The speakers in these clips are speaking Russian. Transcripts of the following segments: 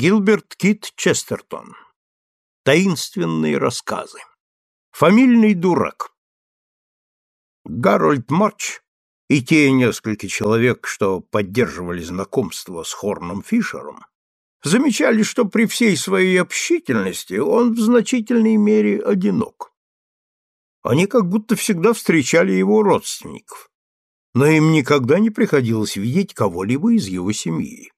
Гилберт Кит Честертон. Таинственные рассказы. Фамильный дурак. Гарольд Марч и те несколько человек, что поддерживали знакомство с Хорном Фишером, замечали, что при всей своей общительности он в значительной мере одинок. Они как будто всегда встречали его родственников, но им никогда не приходилось видеть кого-либо из его семьи.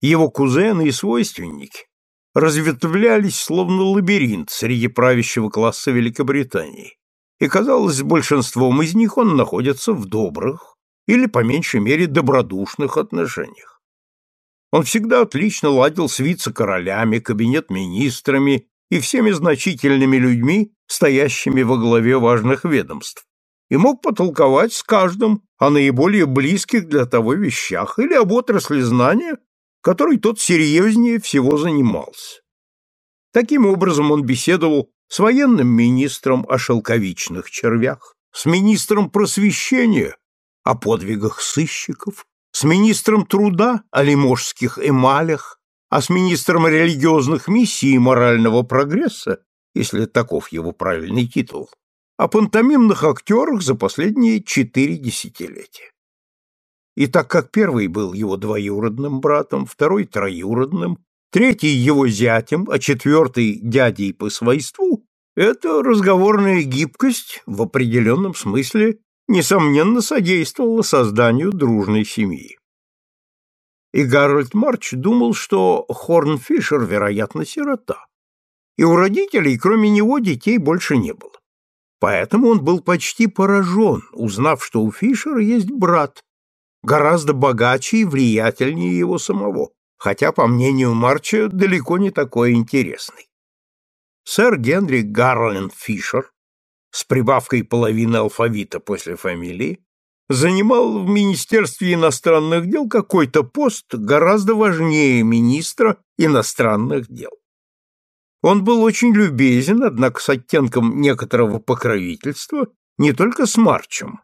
Его кузены и свойственники разветвлялись словно лабиринт среди правящего класса Великобритании, и, казалось, большинством из них он находится в добрых или, по меньшей мере, добродушных отношениях. Он всегда отлично ладил с вице-королями, кабинет-министрами и всеми значительными людьми, стоящими во главе важных ведомств, и мог потолковать с каждым о наиболее близких для того вещах или об отрасли знания, которой тот серьезнее всего занимался. Таким образом он беседовал с военным министром о шелковичных червях, с министром просвещения о подвигах сыщиков, с министром труда о лиможских эмалях, а с министром религиозных миссий и морального прогресса, если таков его правильный титул, о пантомимных актерах за последние четыре десятилетия. И так как первый был его двоюродным братом, второй — троюродным, третий — его зятем, а четвертый — дядей по свойству, эта разговорная гибкость в определенном смысле несомненно содействовала созданию дружной семьи. И Гарольд Марч думал, что Хорн Фишер, вероятно, сирота, и у родителей, кроме него, детей больше не было. Поэтому он был почти поражен, узнав, что у Фишера есть брат, гораздо богаче и влиятельнее его самого, хотя, по мнению Марча, далеко не такой интересный. Сэр Генри Гарленд Фишер, с прибавкой половины алфавита после фамилии, занимал в Министерстве иностранных дел какой-то пост гораздо важнее министра иностранных дел. Он был очень любезен, однако с оттенком некоторого покровительства, не только с Марчем,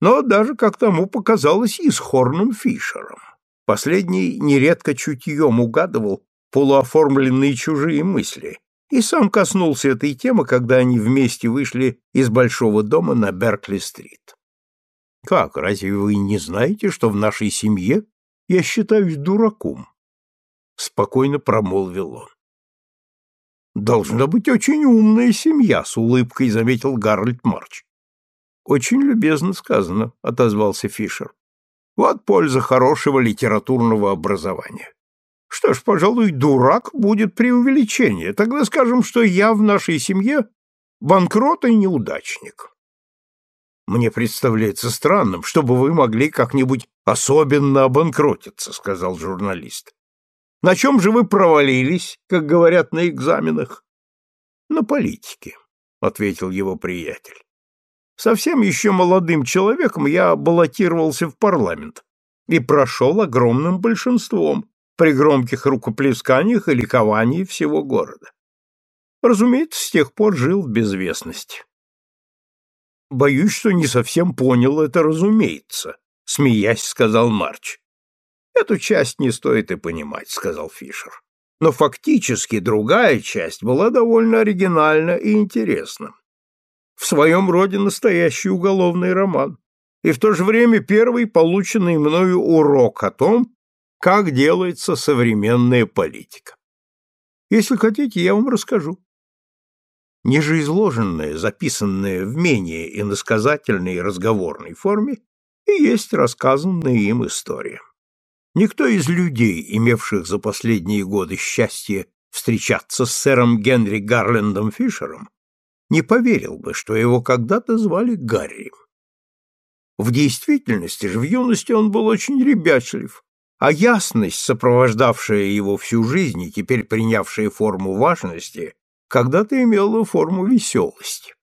но даже, как тому показалось, и с Хорном Фишером. Последний нередко чутьем угадывал полуоформленные чужие мысли и сам коснулся этой темы, когда они вместе вышли из большого дома на Беркли-стрит. «Как, разве вы не знаете, что в нашей семье я считаюсь дураком?» — спокойно промолвил он. «Должна быть очень умная семья», — с улыбкой заметил Гарольд Марч. Очень любезно сказано, отозвался Фишер. Вот польза хорошего литературного образования. Что ж, пожалуй, дурак будет преувеличение. Тогда скажем, что я в нашей семье банкрот и неудачник. Мне представляется странным, чтобы вы могли как-нибудь особенно обанкротиться, сказал журналист. На чем же вы провалились, как говорят на экзаменах? На политике, ответил его приятель. Совсем еще молодым человеком я баллотировался в парламент и прошел огромным большинством при громких рукоплесканиях и ликовании всего города. Разумеется, с тех пор жил в безвестности. Боюсь, что не совсем понял это, разумеется, смеясь, сказал Марч. Эту часть не стоит и понимать, сказал Фишер. Но фактически другая часть была довольно оригинальна и интересна в своем роде настоящий уголовный роман, и в то же время первый полученный мною урок о том, как делается современная политика. Если хотите, я вам расскажу. Ниже изложенное, записанное в менее иносказательной и разговорной форме, и есть рассказанная им история. Никто из людей, имевших за последние годы счастье встречаться с сэром Генри Гарлендом Фишером, не поверил бы, что его когда-то звали Гарри. В действительности же в юности он был очень ребячлив, а ясность, сопровождавшая его всю жизнь и теперь принявшая форму важности, когда-то имела форму веселости.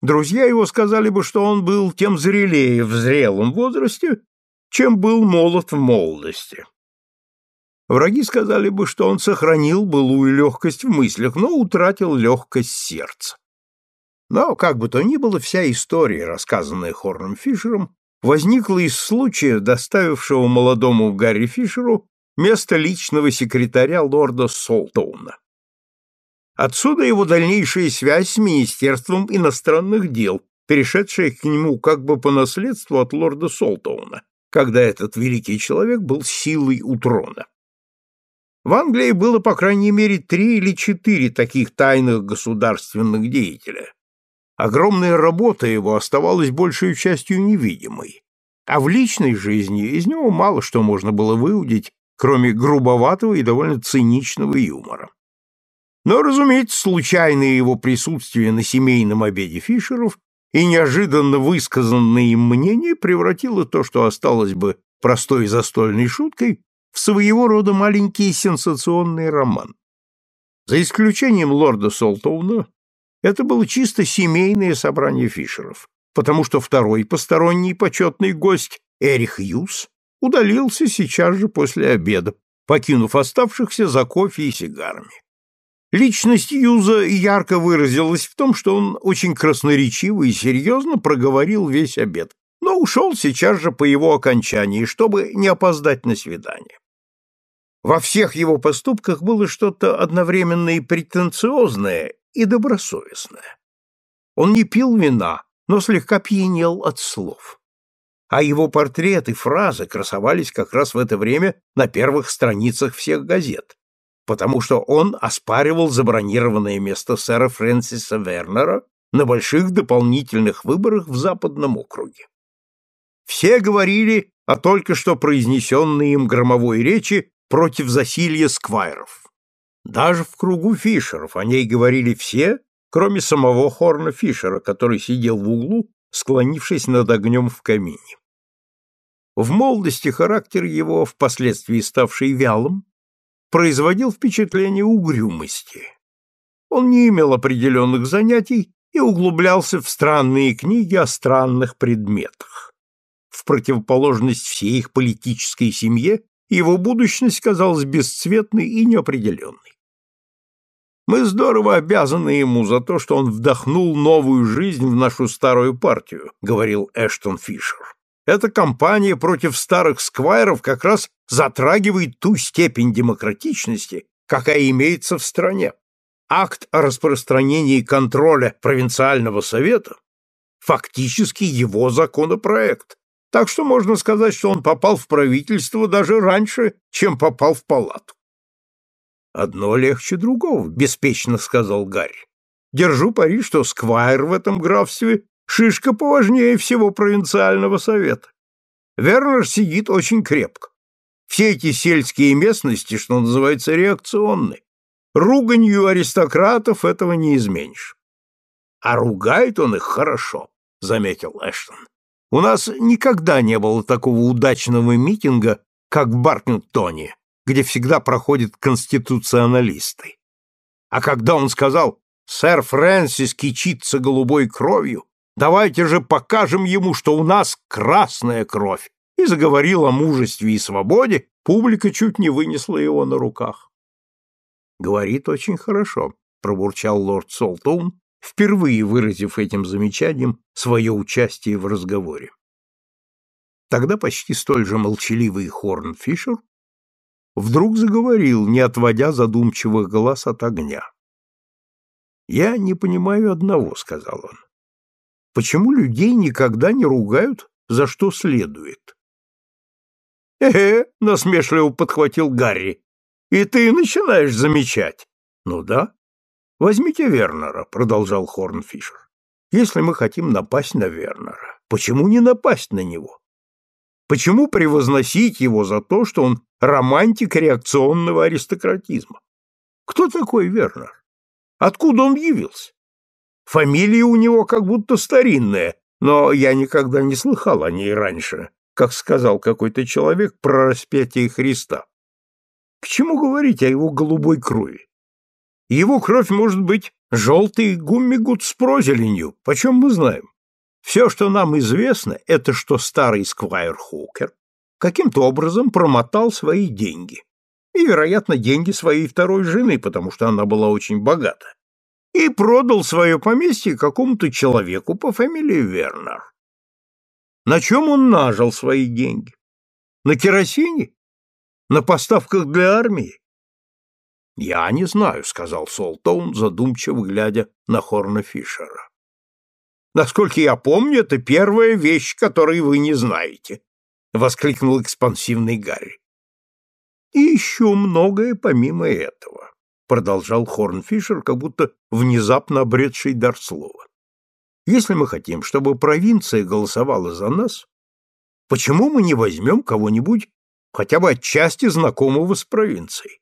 Друзья его сказали бы, что он был тем зрелее в зрелом возрасте, чем был молод в молодости. Враги сказали бы, что он сохранил былую легкость в мыслях, но утратил легкость сердца. Но, как бы то ни было, вся история, рассказанная Хорном Фишером, возникла из случая, доставившего молодому Гарри Фишеру место личного секретаря лорда Солтоуна. Отсюда его дальнейшая связь с Министерством иностранных дел, перешедшая к нему как бы по наследству от лорда Солтоуна, когда этот великий человек был силой у трона. В Англии было, по крайней мере, три или четыре таких тайных государственных деятеля. Огромная работа его оставалась большей частью невидимой, а в личной жизни из него мало что можно было выудить, кроме грубоватого и довольно циничного юмора. Но, разумеется, случайное его присутствие на семейном обеде Фишеров и неожиданно высказанное им мнение превратило то, что осталось бы простой застольной шуткой, в своего рода маленький сенсационный роман. За исключением лорда Солтоуна, это было чисто семейное собрание Фишеров, потому что второй посторонний почетный гость, Эрих Юс, удалился сейчас же после обеда, покинув оставшихся за кофе и сигарами. Личность Юза ярко выразилась в том, что он очень красноречиво и серьезно проговорил весь обед, но ушел сейчас же по его окончании, чтобы не опоздать на свидание. Во всех его поступках было что-то одновременно и претенциозное, и добросовестное. Он не пил вина, но слегка пьянел от слов. А его портрет и фразы красовались как раз в это время на первых страницах всех газет потому что он оспаривал забронированное место сэра Фрэнсиса Вернера на больших дополнительных выборах в Западном округе. Все говорили о только что произнесенной им громовой речи против засилья сквайров. Даже в кругу Фишеров о ней говорили все, кроме самого Хорна Фишера, который сидел в углу, склонившись над огнем в камине. В молодости характер его, впоследствии ставший вялым, производил впечатление угрюмости. Он не имел определенных занятий и углублялся в странные книги о странных предметах. В противоположность всей их политической семье его будущность казалась бесцветной и неопределенной. Мы здорово обязаны ему за то, что он вдохнул новую жизнь в нашу старую партию, говорил Эштон Фишер. Эта кампания против старых сквайров как раз затрагивает ту степень демократичности, какая имеется в стране. Акт о распространении контроля провинциального совета фактически его законопроект. Так что можно сказать, что он попал в правительство даже раньше, чем попал в палату. Одно легче другого, беспечно сказал Гарри. Держу пари, что сквайр в этом графстве Шишка поважнее всего провинциального совета. Вернер сидит очень крепко. Все эти сельские местности, что называется, реакционны. Руганью аристократов этого не изменишь. А ругает он их хорошо, заметил Эштон. У нас никогда не было такого удачного митинга, как в Баркингтоне, где всегда проходят конституционалисты. А когда он сказал «Сэр Фрэнсис кичится голубой кровью», Давайте же покажем ему, что у нас красная кровь. И заговорил о мужестве и свободе, публика чуть не вынесла его на руках. Говорит очень хорошо, пробурчал лорд Солтоун, впервые выразив этим замечанием свое участие в разговоре. Тогда почти столь же молчаливый Хорн Фишер вдруг заговорил, не отводя задумчивых глаз от огня. «Я не понимаю одного», — сказал он. Почему людей никогда не ругают, за что следует? «Э-э», — насмешливо подхватил Гарри, — «и ты начинаешь замечать». «Ну да. Возьмите Вернера», — продолжал Хорнфишер. «Если мы хотим напасть на Вернера, почему не напасть на него? Почему превозносить его за то, что он романтик реакционного аристократизма? Кто такой Вернер? Откуда он явился? Фамилия у него как будто старинная, но я никогда не слыхал о ней раньше, как сказал какой-то человек про распятие Христа. К чему говорить о его голубой крови? Его кровь может быть желтый гуммигут с прозеленью, почем мы знаем? Все, что нам известно, это что старый сквайр Хукер каким-то образом промотал свои деньги. И, вероятно, деньги своей второй жены, потому что она была очень богата и продал свое поместье какому-то человеку по фамилии Вернер. На чем он нажил свои деньги? На керосине? На поставках для армии? Я не знаю, сказал Солтоун, задумчиво глядя на Хорна Фишера. Насколько я помню, это первая вещь, которой вы не знаете, воскликнул экспансивный Гарри. И еще многое помимо этого, продолжал Хорнфишер, как будто внезапно обретший дар слова. Если мы хотим, чтобы провинция голосовала за нас, почему мы не возьмем кого-нибудь хотя бы отчасти знакомого с провинцией?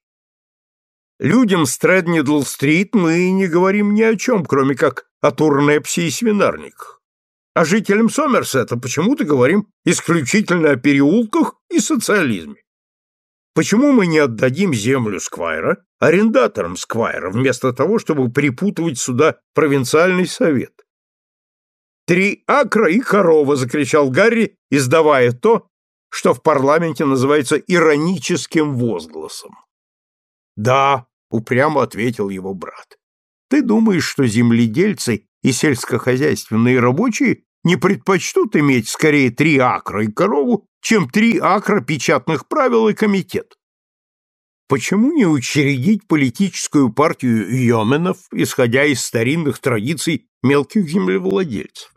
Людям с Треднидл-стрит мы не говорим ни о чем, кроме как о Турнепсе и свинарниках. А жителям Сомерсета почему-то говорим исключительно о переулках и социализме. Почему мы не отдадим землю Сквайра арендаторам Сквайра, вместо того, чтобы припутывать сюда провинциальный совет? «Три акра и корова!» — закричал Гарри, издавая то, что в парламенте называется ироническим возгласом. «Да», — упрямо ответил его брат. «Ты думаешь, что земледельцы и сельскохозяйственные рабочие не предпочтут иметь скорее три акра и корову, чем три акра печатных правил и комитет? Почему не учредить политическую партию йоменов, исходя из старинных традиций мелких землевладельцев?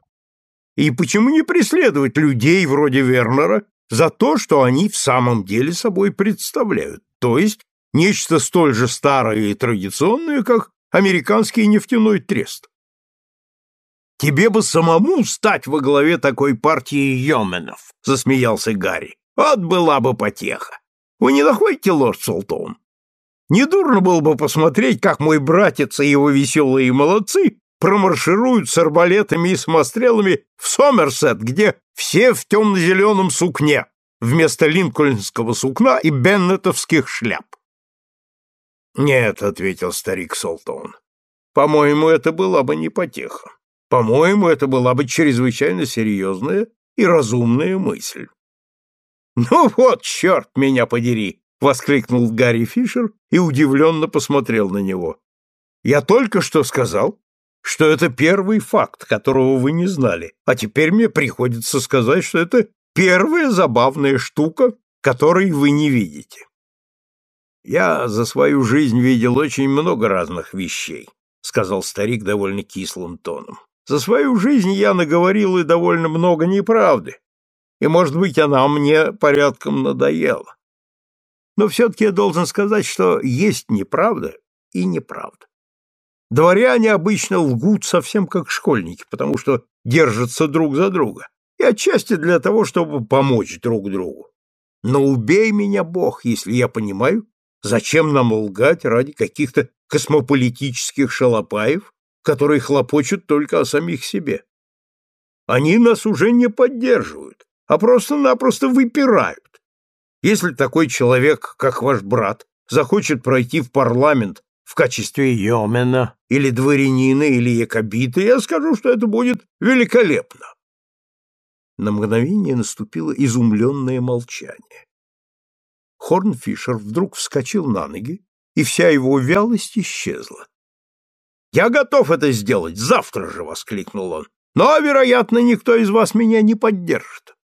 И почему не преследовать людей вроде Вернера за то, что они в самом деле собой представляют, то есть нечто столь же старое и традиционное, как американский нефтяной трест. «Тебе бы самому стать во главе такой партии Йоменов», — засмеялся Гарри. «Вот была бы потеха. Вы не находите, лорд Солтон? Недурно было бы посмотреть, как мой братец и его веселые молодцы промаршируют с арбалетами и самострелами в Сомерсет, где все в темно-зеленом сукне, вместо линкольнского сукна и беннетовских шляп. «Нет», — ответил старик Солтон, — «по-моему, это была бы не потеха. По-моему, это была бы чрезвычайно серьезная и разумная мысль». «Ну вот, черт меня подери!» — воскликнул Гарри Фишер и удивленно посмотрел на него. «Я только что сказал, что это первый факт, которого вы не знали, а теперь мне приходится сказать, что это первая забавная штука, которой вы не видите». Я за свою жизнь видел очень много разных вещей, сказал старик довольно кислым тоном. За свою жизнь я наговорил и довольно много неправды, и, может быть, она мне порядком надоела. Но все-таки я должен сказать, что есть неправда и неправда. Дворяне обычно лгут совсем как школьники, потому что держатся друг за друга, и отчасти для того, чтобы помочь друг другу. Но убей меня, Бог, если я понимаю, Зачем нам лгать ради каких-то космополитических шалопаев, которые хлопочут только о самих себе? Они нас уже не поддерживают, а просто-напросто выпирают. Если такой человек, как ваш брат, захочет пройти в парламент в качестве йомена или дворянина или якобита, я скажу, что это будет великолепно. На мгновение наступило изумленное молчание. Хорнфишер вдруг вскочил на ноги, и вся его вялость исчезла. «Я готов это сделать завтра же!» — воскликнул он. «Но, вероятно, никто из вас меня не поддержит».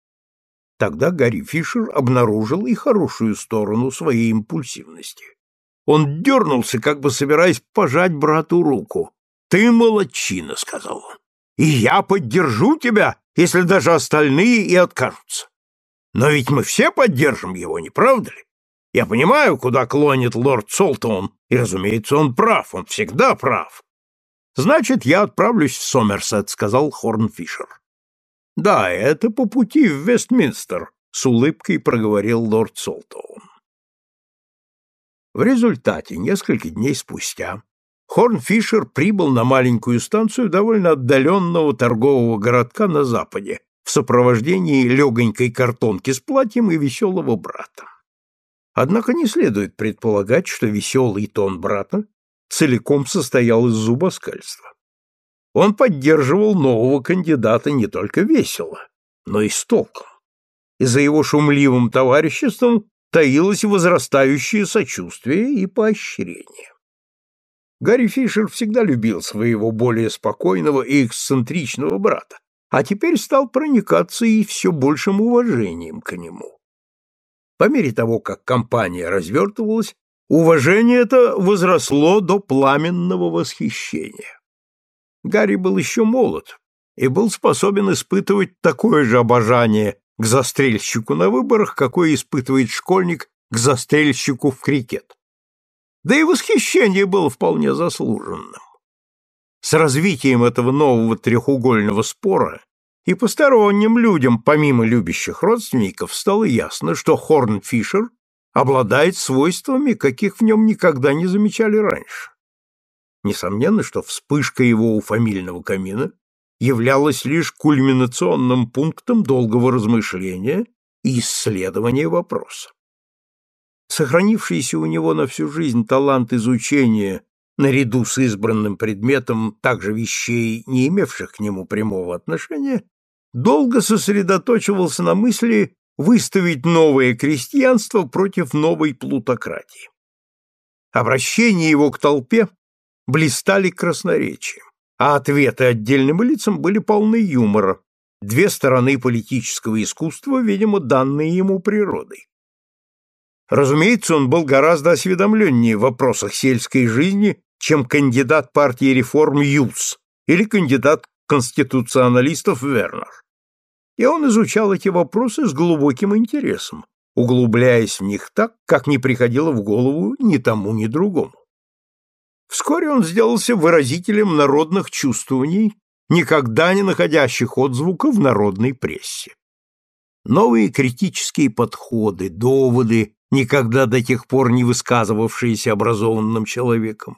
Тогда Гарри Фишер обнаружил и хорошую сторону своей импульсивности. Он дернулся, как бы собираясь пожать брату руку. «Ты молодчина», — сказал он. «И я поддержу тебя, если даже остальные и откажутся. Но ведь мы все поддержим его, не правда ли? Я понимаю, куда клонит лорд Солтон, и, разумеется, он прав, он всегда прав. Значит, я отправлюсь в Сомерсет, сказал Хорнфишер. Да, это по пути в Вестминстер, с улыбкой проговорил лорд Солтон. В результате, несколько дней спустя, Хорнфишер прибыл на маленькую станцию довольно отдаленного торгового городка на западе в сопровождении легонькой картонки с платьем и веселого брата. Однако не следует предполагать, что веселый тон брата целиком состоял из зубоскальства. Он поддерживал нового кандидата не только весело, но и с толком. И за его шумливым товариществом таилось возрастающее сочувствие и поощрение. Гарри Фишер всегда любил своего более спокойного и эксцентричного брата, а теперь стал проникаться и все большим уважением к нему. По мере того, как компания развертывалась, уважение это возросло до пламенного восхищения. Гарри был еще молод и был способен испытывать такое же обожание к застрельщику на выборах, какое испытывает школьник к застрельщику в крикет. Да и восхищение было вполне заслуженным. С развитием этого нового трехугольного спора и посторонним людям, помимо любящих родственников, стало ясно, что Хорнфишер обладает свойствами, каких в нем никогда не замечали раньше. Несомненно, что вспышка его у фамильного камина являлась лишь кульминационным пунктом долгого размышления и исследования вопроса. Сохранившийся у него на всю жизнь талант изучения наряду с избранным предметом также вещей, не имевших к нему прямого отношения, долго сосредоточивался на мысли выставить новое крестьянство против новой плутократии. Обращения его к толпе блистали красноречием, а ответы отдельным лицам были полны юмора, две стороны политического искусства, видимо, данные ему природой. Разумеется, он был гораздо осведомленнее в вопросах сельской жизни, чем кандидат партии реформ Юс или кандидат конституционалистов Вернер и он изучал эти вопросы с глубоким интересом, углубляясь в них так, как не приходило в голову ни тому, ни другому. Вскоре он сделался выразителем народных чувствований, никогда не находящих отзвука в народной прессе. Новые критические подходы, доводы, никогда до тех пор не высказывавшиеся образованным человеком,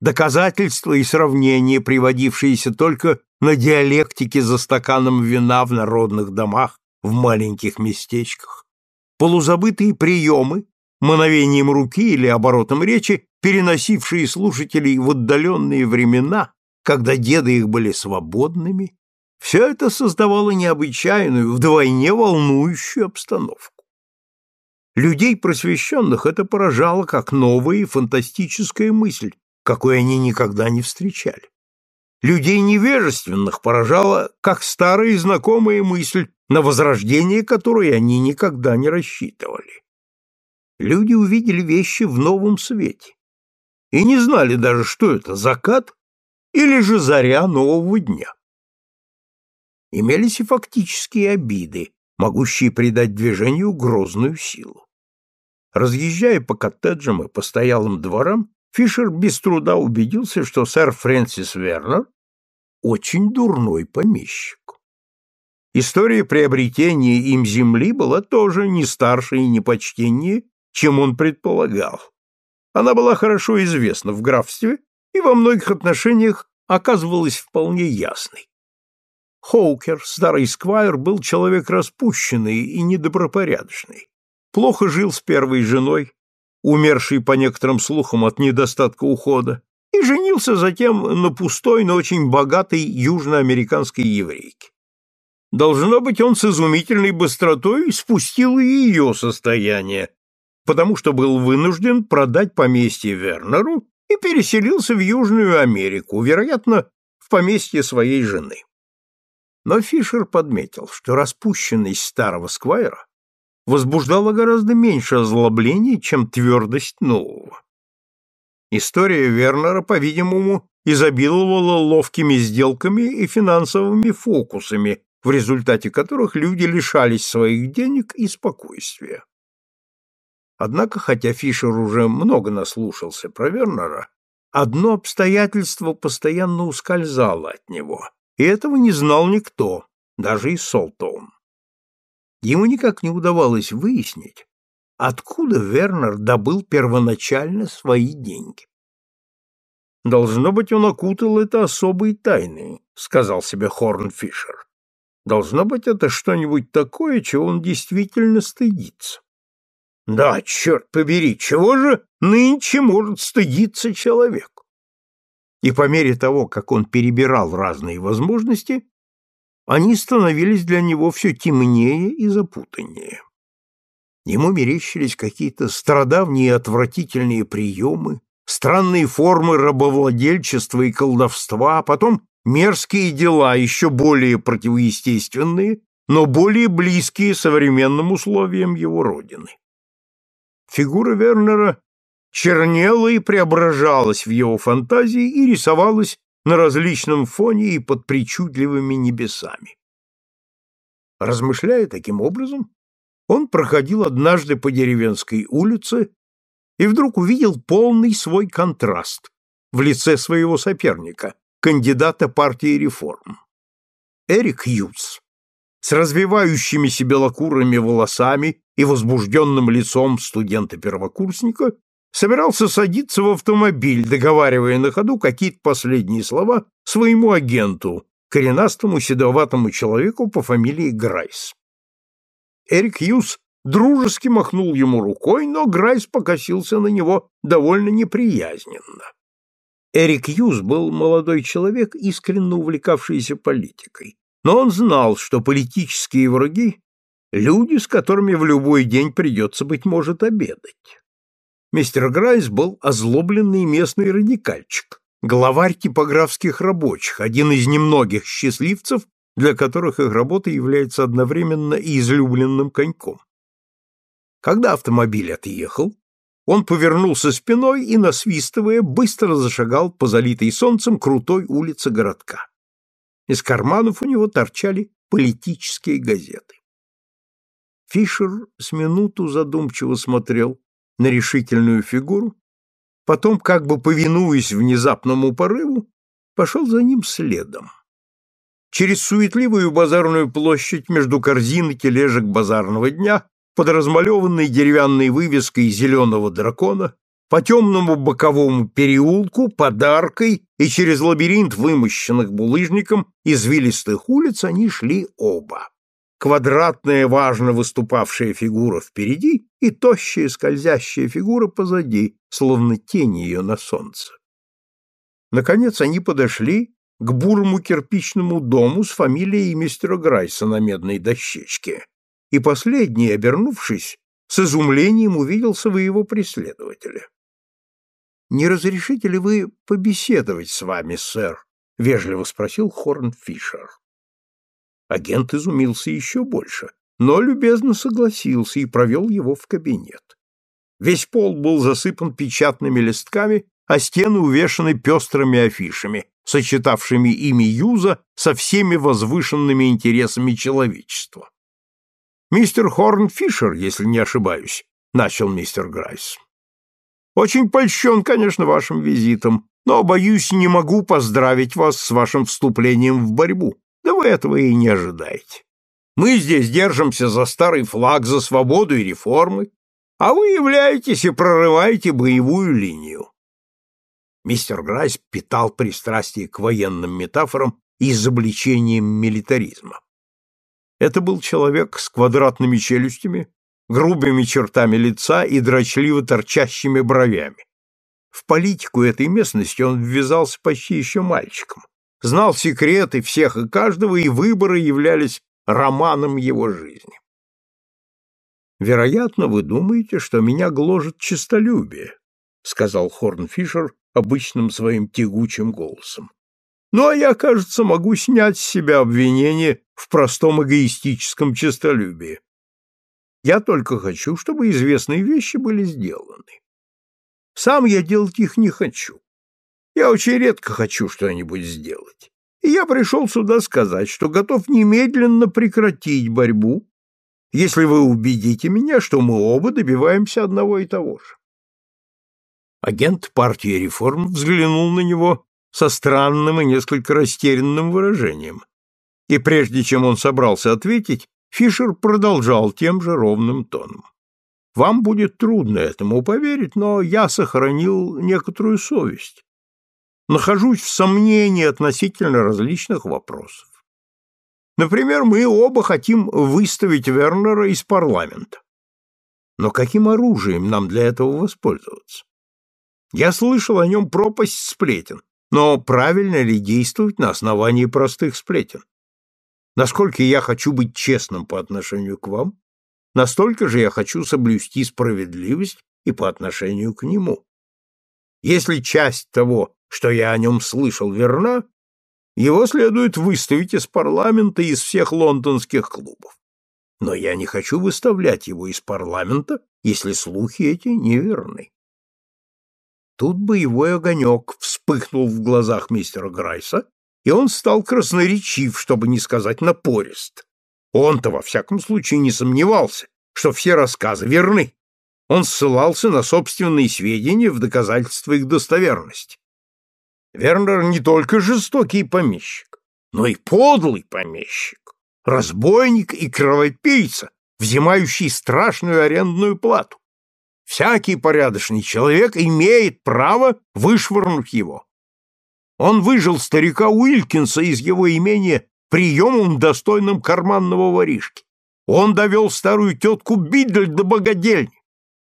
доказательства и сравнения, приводившиеся только на диалектике за стаканом вина в народных домах в маленьких местечках, полузабытые приемы, мановением руки или оборотом речи, переносившие слушателей в отдаленные времена, когда деды их были свободными, все это создавало необычайную, вдвойне волнующую обстановку. Людей просвещенных это поражало как новая и фантастическая мысль, какой они никогда не встречали. Людей невежественных поражала как старая и знакомая мысль, на возрождение которой они никогда не рассчитывали. Люди увидели вещи в новом свете и не знали даже, что это закат или же заря нового дня. Имелись и фактические обиды, могущие придать движению грозную силу. Разъезжая по коттеджам и постоялым дворам, Фишер без труда убедился, что сэр Фрэнсис Вернер очень дурной помещик. История приобретения им земли была тоже не старше и не почтеннее, чем он предполагал. Она была хорошо известна в графстве и во многих отношениях оказывалась вполне ясной. Хоукер, старый сквайр, был человек распущенный и недобропорядочный. Плохо жил с первой женой, умерший по некоторым слухам от недостатка ухода, и женился затем на пустой, но очень богатой южноамериканской еврейке. Должно быть, он с изумительной быстротой спустил ее состояние, потому что был вынужден продать поместье Вернеру и переселился в Южную Америку, вероятно, в поместье своей жены. Но Фишер подметил, что распущенность старого сквайра возбуждала гораздо меньше озлобления, чем твердость нового. История Вернера, по-видимому, изобиловала ловкими сделками и финансовыми фокусами, в результате которых люди лишались своих денег и спокойствия. Однако, хотя Фишер уже много наслушался про Вернера, одно обстоятельство постоянно ускользало от него, и этого не знал никто, даже и Солтоун. Ему никак не удавалось выяснить, откуда Вернер добыл первоначально свои деньги. «Должно быть, он окутал это особой тайной», — сказал себе Хорнфишер. «Должно быть, это что-нибудь такое, чего он действительно стыдится». «Да, черт побери, чего же нынче может стыдиться человек?» И по мере того, как он перебирал разные возможности, они становились для него все темнее и запутаннее. Ему мерещились какие-то страдавние отвратительные приемы, странные формы рабовладельчества и колдовства, а потом мерзкие дела, еще более противоестественные, но более близкие современным условиям его родины. Фигура Вернера чернела и преображалась в его фантазии и рисовалась на различном фоне и под причудливыми небесами. Размышляя таким образом, он проходил однажды по деревенской улице и вдруг увидел полный свой контраст в лице своего соперника, кандидата партии реформ. Эрик Юз с развевающимися белокурыми волосами и возбужденным лицом студента-первокурсника собирался садиться в автомобиль, договаривая на ходу какие-то последние слова своему агенту, коренастому седоватому человеку по фамилии Грайс. Эрик Юз дружески махнул ему рукой, но Грайс покосился на него довольно неприязненно. Эрик Юс был молодой человек, искренне увлекавшийся политикой, но он знал, что политические враги — люди, с которыми в любой день придется, быть может, обедать. Мистер Грайс был озлобленный местный радикальчик, главарь типографских рабочих, один из немногих счастливцев, для которых их работа является одновременно и излюбленным коньком. Когда автомобиль отъехал, он повернулся спиной и, насвистывая, быстро зашагал по залитой солнцем крутой улице городка. Из карманов у него торчали политические газеты. Фишер с минуту задумчиво смотрел на решительную фигуру, потом, как бы повинуясь внезапному порыву, пошел за ним следом. Через суетливую базарную площадь между корзин и тележек базарного дня под размалеванной деревянной вывеской зеленого дракона по темному боковому переулку, подаркой и через лабиринт вымощенных булыжником извилистых улиц они шли оба квадратная важно выступавшая фигура впереди и тощая скользящая фигура позади, словно тень ее на солнце. Наконец они подошли к бурому кирпичному дому с фамилией мистера Грайса на медной дощечке, и последний, обернувшись, с изумлением увидел своего преследователя. «Не разрешите ли вы побеседовать с вами, сэр?» — вежливо спросил Хорн Фишер. Агент изумился еще больше, но любезно согласился и провел его в кабинет. Весь пол был засыпан печатными листками, а стены увешаны пестрыми афишами, сочетавшими имя Юза со всеми возвышенными интересами человечества. «Мистер Хорн Фишер, если не ошибаюсь», — начал мистер Грайс. «Очень польщен, конечно, вашим визитом, но, боюсь, не могу поздравить вас с вашим вступлением в борьбу. Да вы этого и не ожидаете. Мы здесь держимся за старый флаг, за свободу и реформы, а вы являетесь и прорываете боевую линию. Мистер Грайс питал пристрастие к военным метафорам и изобличениям милитаризма. Это был человек с квадратными челюстями, грубыми чертами лица и дрочливо торчащими бровями. В политику этой местности он ввязался почти еще мальчиком, знал секреты всех и каждого, и выборы являлись романом его жизни. «Вероятно, вы думаете, что меня гложет честолюбие», — сказал Хорнфишер обычным своим тягучим голосом. «Ну, а я, кажется, могу снять с себя обвинение в простом эгоистическом честолюбии. Я только хочу, чтобы известные вещи были сделаны. Сам я делать их не хочу. Я очень редко хочу что-нибудь сделать. И я пришел сюда сказать, что готов немедленно прекратить борьбу, если вы убедите меня, что мы оба добиваемся одного и того же. Агент партии реформ взглянул на него со странным и несколько растерянным выражением. И прежде чем он собрался ответить, Фишер продолжал тем же ровным тоном. Вам будет трудно этому поверить, но я сохранил некоторую совесть нахожусь в сомнении относительно различных вопросов. Например, мы оба хотим выставить Вернера из парламента. Но каким оружием нам для этого воспользоваться? Я слышал о нем пропасть сплетен, но правильно ли действовать на основании простых сплетен? Насколько я хочу быть честным по отношению к вам, настолько же я хочу соблюсти справедливость и по отношению к нему. Если часть того, что я о нем слышал, верна, его следует выставить из парламента и из всех лондонских клубов. Но я не хочу выставлять его из парламента, если слухи эти неверны. Тут боевой огонек вспыхнул в глазах мистера Грайса, и он стал красноречив, чтобы не сказать напорист. Он-то, во всяком случае, не сомневался, что все рассказы верны. Он ссылался на собственные сведения в доказательство их достоверности. Вернер не только жестокий помещик, но и подлый помещик, разбойник и кровопийца, взимающий страшную арендную плату. Всякий порядочный человек имеет право вышвырнуть его. Он выжил старика Уилкинса из его имения приемом, достойным карманного воришки. Он довел старую тетку Бидль до богадельни.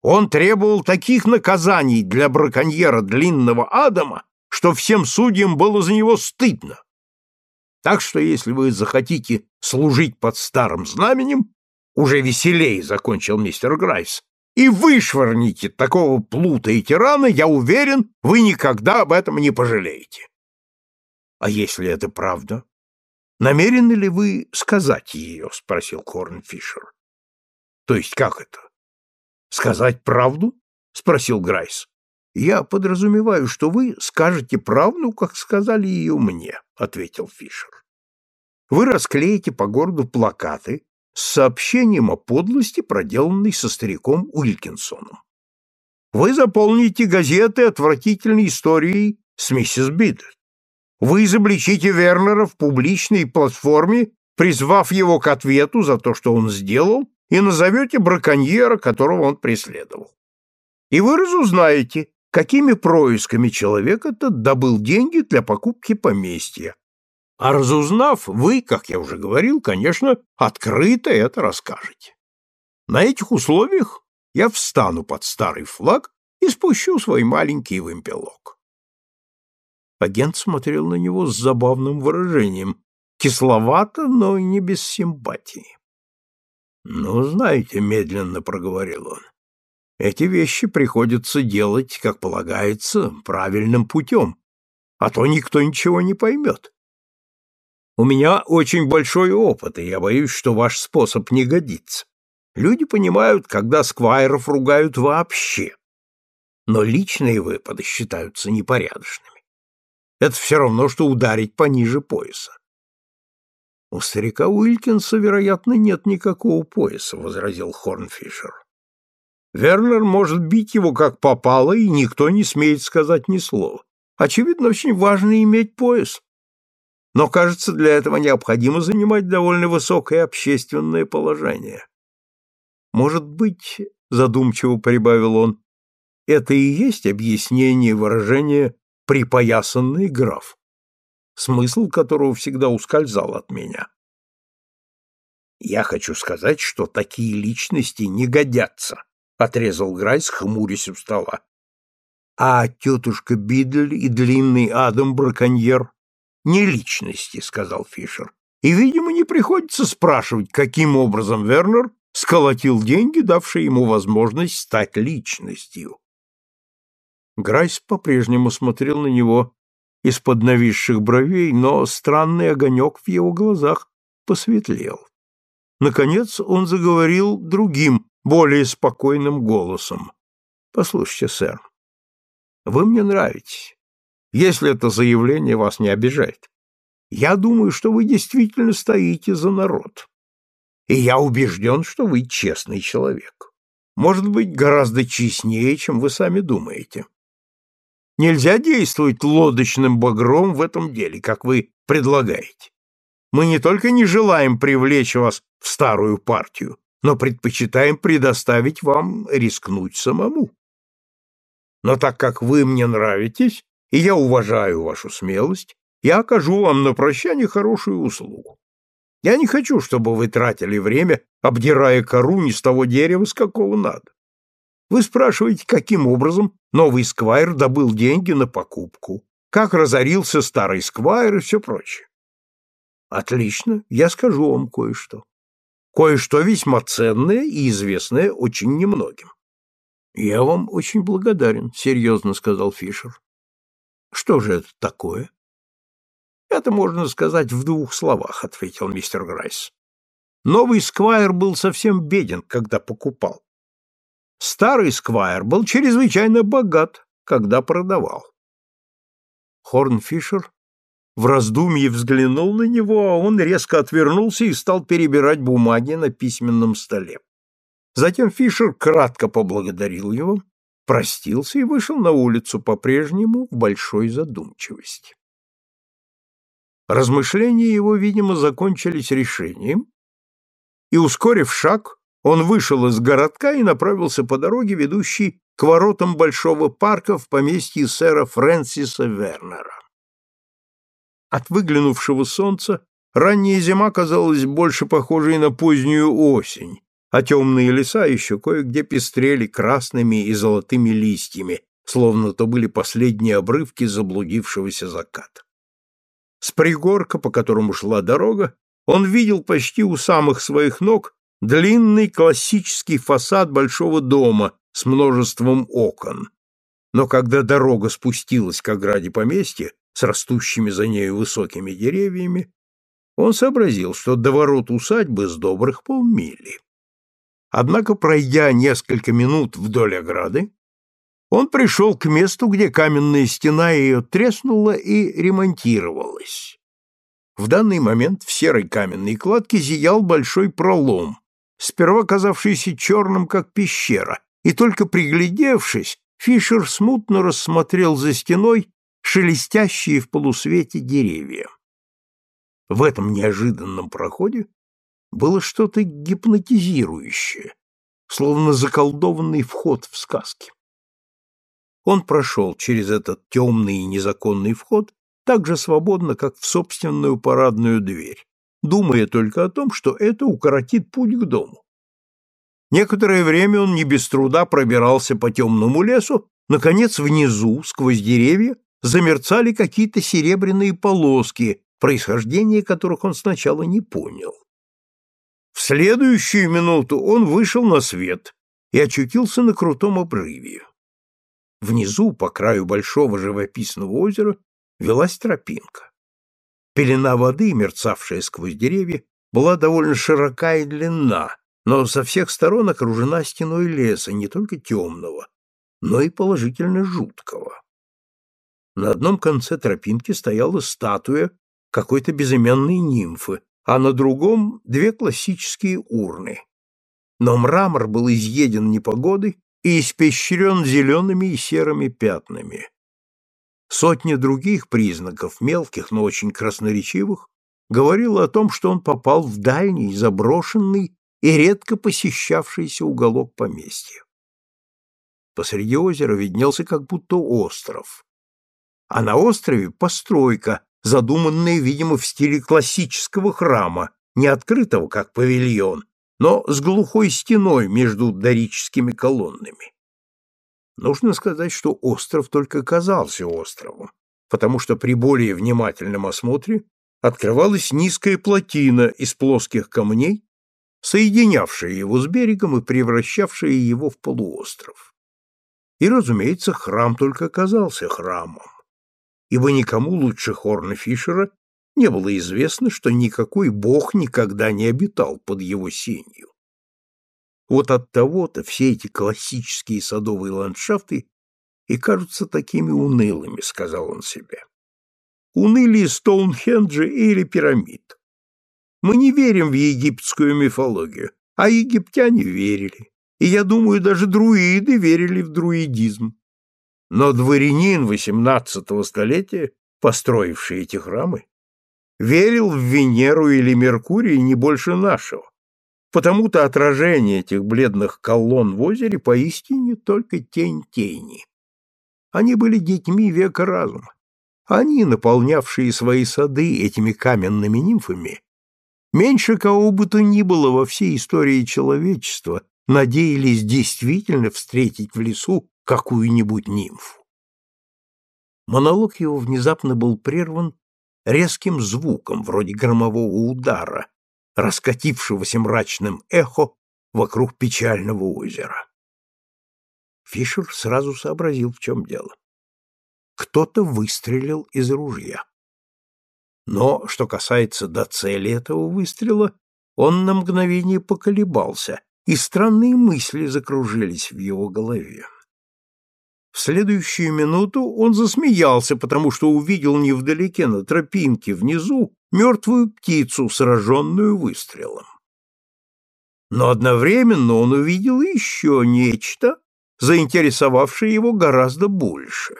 Он требовал таких наказаний для браконьера длинного Адама, что всем судьям было за него стыдно. Так что если вы захотите служить под старым знаменем, уже веселей закончил мистер Грайс, и вышвырните такого плута и тирана, я уверен, вы никогда об этом не пожалеете. А если это правда? Намерены ли вы сказать ее? спросил Корнфишер. То есть как это? Сказать правду? спросил Грайс. Я подразумеваю, что вы скажете правду, как сказали ее мне, ответил Фишер. Вы расклеите по городу плакаты с сообщением о подлости, проделанной со стариком Уилкинсоном. Вы заполните газеты отвратительной историей с миссис Бидл. Вы изобличите Вернера с публичной платформы, призвав его к ответу за то, что он сделал, и назовете браконьера, которого он преследовал. И вы разузнаете, какими происками человек этот добыл деньги для покупки поместья. А разузнав, вы, как я уже говорил, конечно, открыто это расскажете. На этих условиях я встану под старый флаг и спущу свой маленький вымпелок. Агент смотрел на него с забавным выражением, кисловато, но не без симпатии. «Ну, знаете», — медленно проговорил он, эти вещи приходится делать, как полагается, правильным путем, а то никто ничего не поймет. У меня очень большой опыт, и я боюсь, что ваш способ не годится. Люди понимают, когда сквайров ругают вообще, но личные выпады считаются непорядочными. Это все равно, что ударить пониже пояса. У старика Уилкинса, вероятно, нет никакого пояса, возразил Хорнфишер. Вернер может бить его как попало, и никто не смеет сказать ни слова. Очевидно, очень важно иметь пояс. Но, кажется, для этого необходимо занимать довольно высокое общественное положение. Может быть, задумчиво прибавил он, это и есть объяснение выражения «припоясанный граф», смысл которого всегда ускользал от меня. Я хочу сказать, что такие личности не годятся — отрезал Грайс, хмурясь у стола. — А тетушка Бидль и длинный Адам-браконьер — не личности, — сказал Фишер. И, видимо, не приходится спрашивать, каким образом Вернер сколотил деньги, давшие ему возможность стать личностью. Грайс по-прежнему смотрел на него из-под нависших бровей, но странный огонек в его глазах посветлел. Наконец он заговорил другим, более спокойным голосом. Послушайте, сэр, вы мне нравитесь, если это заявление вас не обижает. Я думаю, что вы действительно стоите за народ. И я убежден, что вы честный человек. Может быть, гораздо честнее, чем вы сами думаете. Нельзя действовать лодочным багром в этом деле, как вы предлагаете. Мы не только не желаем привлечь вас в старую партию, но предпочитаем предоставить вам рискнуть самому. Но так как вы мне нравитесь, и я уважаю вашу смелость, я окажу вам на прощание хорошую услугу. Я не хочу, чтобы вы тратили время, обдирая кору не с того дерева, с какого надо. Вы спрашиваете, каким образом новый сквайр добыл деньги на покупку, как разорился старый сквайр и все прочее. Отлично, я скажу вам кое-что кое-что весьма ценное и известное очень немногим. Я вам очень благодарен, серьезно сказал Фишер. Что же это такое? Это можно сказать в двух словах, ответил мистер Грайс. Новый сквайр был совсем беден, когда покупал. Старый сквайр был чрезвычайно богат, когда продавал. Хорнфишер в раздумье взглянул на него, а он резко отвернулся и стал перебирать бумаги на письменном столе. Затем Фишер кратко поблагодарил его, простился и вышел на улицу по-прежнему в большой задумчивости. Размышления его, видимо, закончились решением, и, ускорив шаг, он вышел из городка и направился по дороге, ведущей к воротам большого парка в поместье сэра Фрэнсиса Вернера. От выглянувшего солнца ранняя зима казалась больше похожей на позднюю осень, а темные леса еще кое-где пестрели красными и золотыми листьями, словно то были последние обрывки заблудившегося заката. С пригорка, по которому шла дорога, он видел почти у самых своих ног длинный классический фасад большого дома с множеством окон. Но когда дорога спустилась к ограде поместья с растущими за нею высокими деревьями, он сообразил, что до ворот усадьбы с добрых полмили. Однако, пройдя несколько минут вдоль ограды, он пришел к месту, где каменная стена ее треснула и ремонтировалась. В данный момент в серой каменной кладке зиял большой пролом, сперва казавшийся черным, как пещера, и только приглядевшись, Фишер смутно рассмотрел за стеной шелестящие в полусвете деревья. В этом неожиданном проходе было что-то гипнотизирующее, словно заколдованный вход в сказки. Он прошел через этот темный и незаконный вход так же свободно, как в собственную парадную дверь, думая только о том, что это укоротит путь к дому. Некоторое время он не без труда пробирался по темному лесу, наконец внизу, сквозь деревья, замерцали какие-то серебряные полоски, происхождение которых он сначала не понял. В следующую минуту он вышел на свет и очутился на крутом обрыве. Внизу, по краю большого живописного озера, велась тропинка. Пелена воды, мерцавшая сквозь деревья, была довольно широка и длинна, но со всех сторон окружена стеной леса, не только темного, но и положительно жуткого. На одном конце тропинки стояла статуя какой-то безымянной нимфы, а на другом — две классические урны. Но мрамор был изъеден непогодой и испещрен зелеными и серыми пятнами. Сотни других признаков, мелких, но очень красноречивых, говорила о том, что он попал в дальний, заброшенный и редко посещавшийся уголок поместья. Посреди озера виднелся как будто остров, а на острове постройка, задуманная, видимо, в стиле классического храма, не открытого, как павильон, но с глухой стеной между дорическими колоннами. Нужно сказать, что остров только казался островом, потому что при более внимательном осмотре открывалась низкая плотина из плоских камней, соединявшая его с берегом и превращавшая его в полуостров. И, разумеется, храм только казался храмом ибо никому лучше Хорна Фишера не было известно, что никакой бог никогда не обитал под его сенью. Вот от того-то все эти классические садовые ландшафты и кажутся такими унылыми, сказал он себе. Унылие Стоунхенджа или пирамид. Мы не верим в египетскую мифологию, а египтяне верили. И я думаю, даже друиды верили в друидизм. Но дворянин XVIII столетия, построивший эти храмы, верил в Венеру или Меркурий не больше нашего. Потому-то отражение этих бледных колонн в озере поистине только тень тени. Они были детьми века разума. Они, наполнявшие свои сады этими каменными нимфами, меньше кого бы то ни было во всей истории человечества, надеялись действительно встретить в лесу какую-нибудь нимфу. Монолог его внезапно был прерван резким звуком, вроде громового удара, раскатившегося мрачным эхо вокруг печального озера. Фишер сразу сообразил, в чем дело. Кто-то выстрелил из ружья. Но, что касается до цели этого выстрела, он на мгновение поколебался, и странные мысли закружились в его голове. В следующую минуту он засмеялся, потому что увидел невдалеке на тропинке внизу мертвую птицу, сраженную выстрелом. Но одновременно он увидел еще нечто, заинтересовавшее его гораздо больше.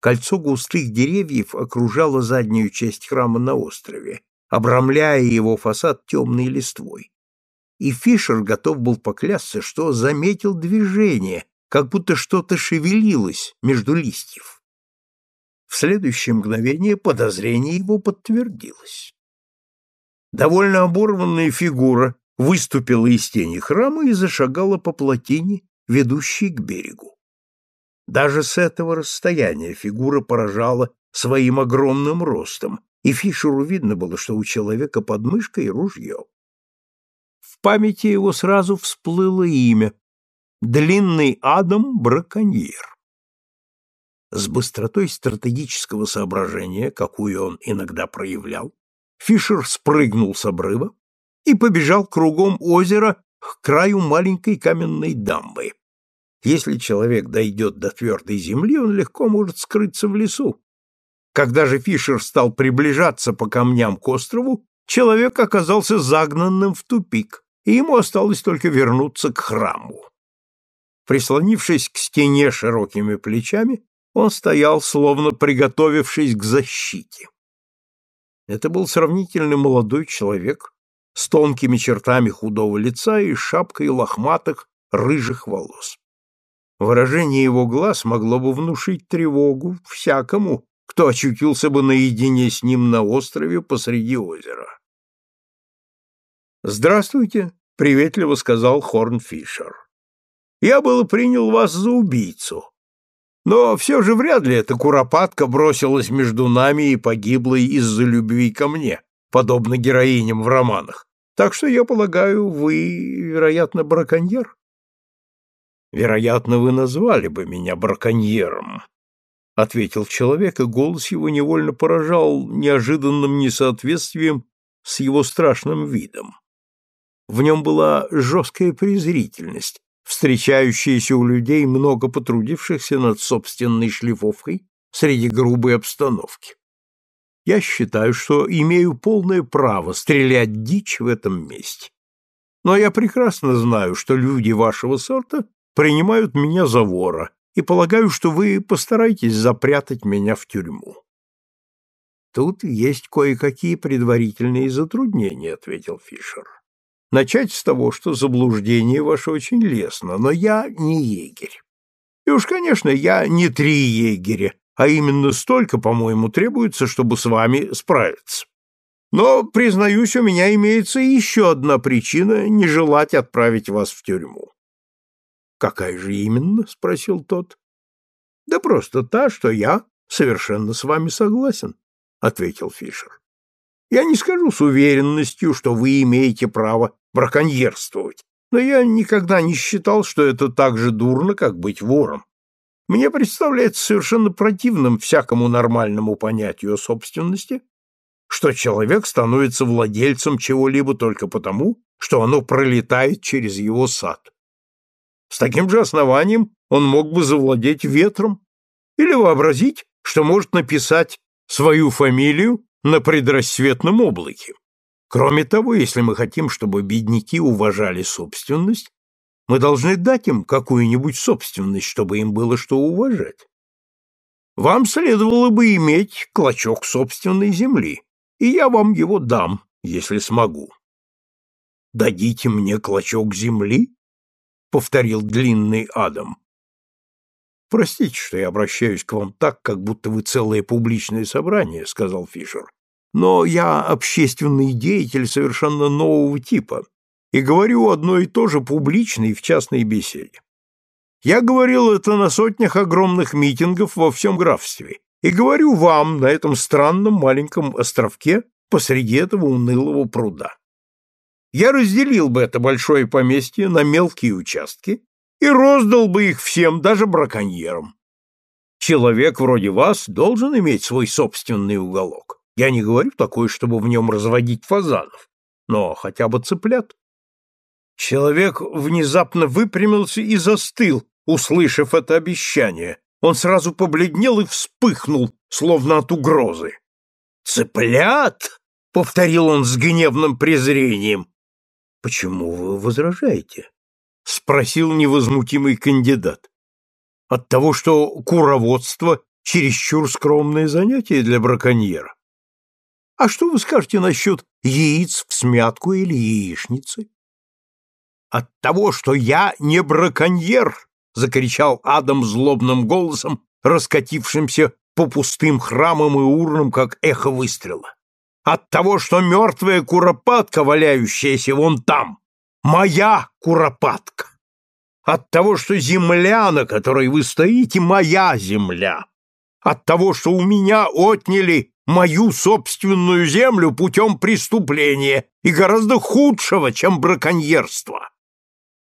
Кольцо густых деревьев окружало заднюю часть храма на острове, обрамляя его фасад темной листвой. И Фишер готов был поклясться, что заметил движение, как будто что-то шевелилось между листьев. В следующее мгновение подозрение его подтвердилось. Довольно оборванная фигура выступила из тени храма и зашагала по плотине, ведущей к берегу. Даже с этого расстояния фигура поражала своим огромным ростом, и Фишеру видно было, что у человека под мышкой ружье. В памяти его сразу всплыло имя Длинный Адам браконьер. С быстротой стратегического соображения, какую он иногда проявлял, Фишер спрыгнул с обрыва и побежал кругом озера к краю маленькой каменной дамбы. Если человек дойдет до твердой земли, он легко может скрыться в лесу. Когда же Фишер стал приближаться по камням к острову, человек оказался загнанным в тупик, и ему осталось только вернуться к храму. Прислонившись к стене широкими плечами, он стоял, словно приготовившись к защите. Это был сравнительно молодой человек с тонкими чертами худого лица и шапкой лохматых рыжих волос. Выражение его глаз могло бы внушить тревогу всякому, кто очутился бы наедине с ним на острове посреди озера. «Здравствуйте», — приветливо сказал Хорн Фишер я было принял вас за убийцу. Но все же вряд ли эта куропатка бросилась между нами и погибла из-за любви ко мне, подобно героиням в романах. Так что, я полагаю, вы, вероятно, браконьер? Вероятно, вы назвали бы меня браконьером, — ответил человек, и голос его невольно поражал неожиданным несоответствием с его страшным видом. В нем была жесткая презрительность, встречающиеся у людей, много потрудившихся над собственной шлифовкой среди грубой обстановки. Я считаю, что имею полное право стрелять дичь в этом месте. Но я прекрасно знаю, что люди вашего сорта принимают меня за вора, и полагаю, что вы постараетесь запрятать меня в тюрьму. Тут есть кое-какие предварительные затруднения, ответил Фишер. Начать с того, что заблуждение ваше очень лестно, но я не егерь. И уж, конечно, я не три егеря, а именно столько, по-моему, требуется, чтобы с вами справиться. Но, признаюсь, у меня имеется еще одна причина не желать отправить вас в тюрьму. Какая же именно? спросил тот. Да просто та, что я совершенно с вами согласен, ответил Фишер. Я не скажу с уверенностью, что вы имеете право браконьерствовать, но я никогда не считал, что это так же дурно, как быть вором. Мне представляется совершенно противным всякому нормальному понятию собственности, что человек становится владельцем чего-либо только потому, что оно пролетает через его сад. С таким же основанием он мог бы завладеть ветром или вообразить, что может написать свою фамилию на предрассветном облаке. Кроме того, если мы хотим, чтобы бедняки уважали собственность, мы должны дать им какую-нибудь собственность, чтобы им было что уважать. Вам следовало бы иметь клочок собственной земли, и я вам его дам, если смогу. Дадите мне клочок земли? повторил длинный Адам. Простите, что я обращаюсь к вам так, как будто вы целое публичное собрание, сказал Фишер но я общественный деятель совершенно нового типа и говорю одно и то же публично и в частной беседе. Я говорил это на сотнях огромных митингов во всем графстве и говорю вам на этом странном маленьком островке посреди этого унылого пруда. Я разделил бы это большое поместье на мелкие участки и роздал бы их всем, даже браконьерам. Человек вроде вас должен иметь свой собственный уголок. Я не говорю такое, чтобы в нем разводить фазанов, но хотя бы цыплят. Человек внезапно выпрямился и застыл, услышав это обещание. Он сразу побледнел и вспыхнул, словно от угрозы. «Цыплят!» — повторил он с гневным презрением. «Почему вы возражаете?» — спросил невозмутимый кандидат. «От того, что куроводство — чересчур скромное занятие для браконьера. А что вы скажете насчет яиц в смятку или яичницы?» «От того, что я не браконьер!» — закричал Адам злобным голосом, раскатившимся по пустым храмам и урнам, как эхо выстрела. «От того, что мертвая куропатка, валяющаяся вон там, моя куропатка! От того, что земля, на которой вы стоите, моя земля! От того, что у меня отняли мою собственную землю путем преступления и гораздо худшего, чем браконьерство!»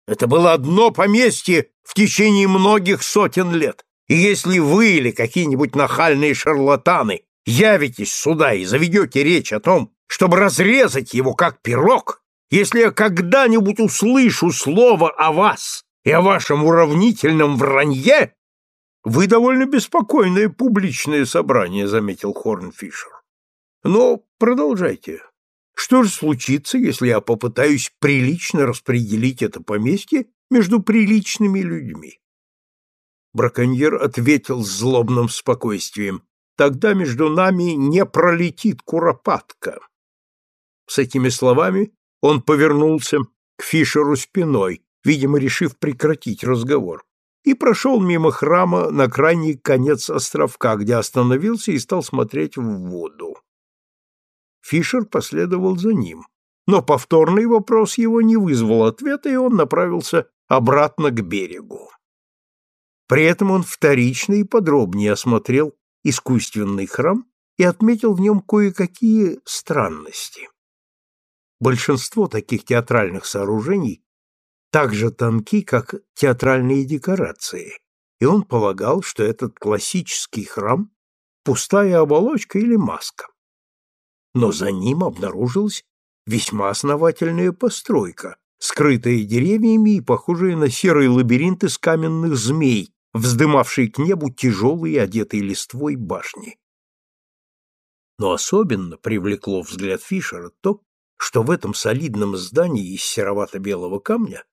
Это было одно поместье в течение многих сотен лет. И если вы или какие-нибудь нахальные шарлатаны явитесь сюда и заведете речь о том, чтобы разрезать его как пирог, если я когда-нибудь услышу слово о вас и о вашем уравнительном вранье, вы довольно беспокойное публичное собрание, заметил Хорнфишер. Но продолжайте. Что же случится, если я попытаюсь прилично распределить это поместье между приличными людьми? Браконьер ответил с злобным спокойствием. Тогда между нами не пролетит куропатка. С этими словами он повернулся к Фишеру спиной, видимо, решив прекратить разговор, и прошел мимо храма на крайний конец островка, где остановился и стал смотреть в воду. Фишер последовал за ним, но повторный вопрос его не вызвал ответа, и он направился обратно к берегу. При этом он вторично и подробнее осмотрел искусственный храм и отметил в нем кое-какие странности. Большинство таких театральных сооружений так же тонки, как театральные декорации, и он полагал, что этот классический храм – пустая оболочка или маска но за ним обнаружилась весьма основательная постройка, скрытая деревьями и похожая на серый лабиринт из каменных змей, вздымавший к небу тяжелые, одетые листвой башни. Но особенно привлекло взгляд Фишера то, что в этом солидном здании из серовато-белого камня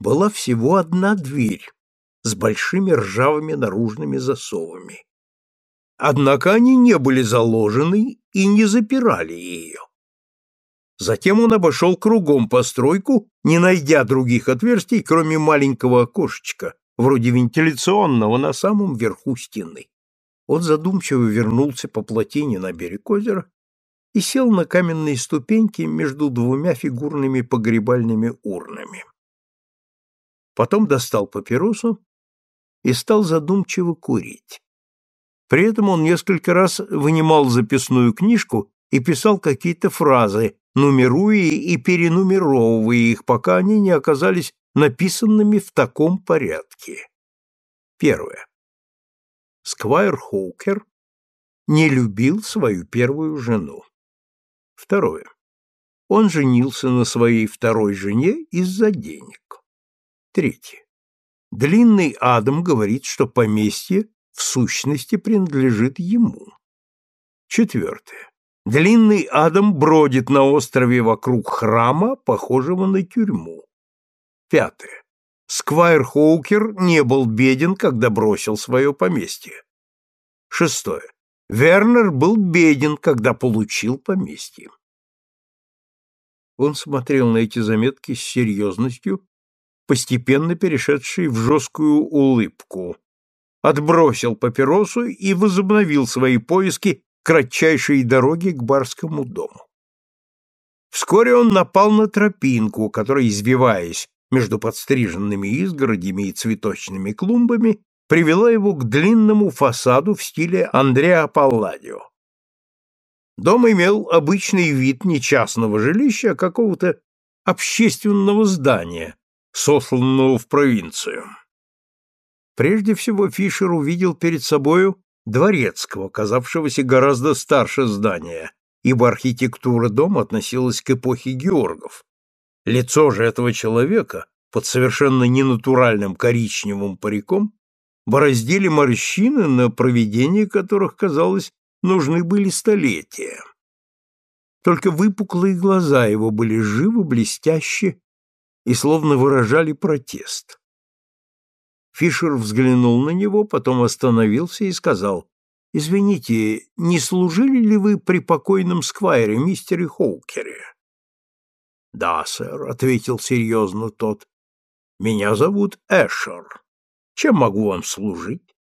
была всего одна дверь с большими ржавыми наружными засовами. Однако они не были заложены и не запирали ее. Затем он обошел кругом постройку, не найдя других отверстий, кроме маленького окошечка, вроде вентиляционного, на самом верху стены. Он задумчиво вернулся по плотине на берег озера и сел на каменные ступеньки между двумя фигурными погребальными урнами. Потом достал папиросу и стал задумчиво курить. При этом он несколько раз вынимал записную книжку и писал какие-то фразы, нумеруя и перенумеровывая их, пока они не оказались написанными в таком порядке. Первое. Сквайр Хоукер не любил свою первую жену. Второе. Он женился на своей второй жене из-за денег. Третье. Длинный Адам говорит, что поместье в сущности принадлежит ему. Четвертое. Длинный Адам бродит на острове вокруг храма, похожего на тюрьму. Пятое. Сквайр Хоукер не был беден, когда бросил свое поместье. Шестое. Вернер был беден, когда получил поместье. Он смотрел на эти заметки с серьезностью, постепенно перешедшей в жесткую улыбку, отбросил папиросу и возобновил свои поиски кратчайшей дороги к барскому дому. Вскоре он напал на тропинку, которая, извиваясь между подстриженными изгородями и цветочными клумбами, привела его к длинному фасаду в стиле Андреа Палладио. Дом имел обычный вид не частного жилища, а какого-то общественного здания, сосланного в провинцию. Прежде всего Фишер увидел перед собою дворецкого, казавшегося гораздо старше здания, ибо архитектура дома относилась к эпохе Георгов. Лицо же этого человека под совершенно ненатуральным коричневым париком бороздили морщины, на проведение которых, казалось, нужны были столетия. Только выпуклые глаза его были живы, блестящие и словно выражали протест. Фишер взглянул на него, потом остановился и сказал, «Извините, не служили ли вы при покойном сквайре, мистере Хоукере?» «Да, сэр», — ответил серьезно тот. «Меня зовут Эшер. Чем могу вам служить?»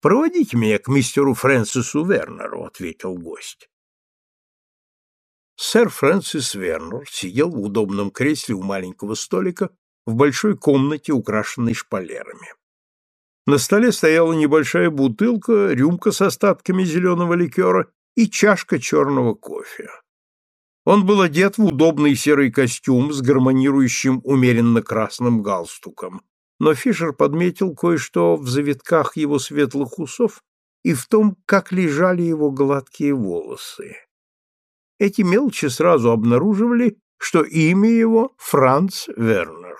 «Проводите меня к мистеру Фрэнсису Вернеру», — ответил гость. Сэр Фрэнсис Вернер сидел в удобном кресле у маленького столика в большой комнате, украшенной шпалерами. На столе стояла небольшая бутылка, рюмка с остатками зеленого ликера и чашка черного кофе. Он был одет в удобный серый костюм с гармонирующим умеренно красным галстуком, но Фишер подметил кое-что в завитках его светлых усов и в том, как лежали его гладкие волосы. Эти мелочи сразу обнаруживали, что имя его Франц Вернер.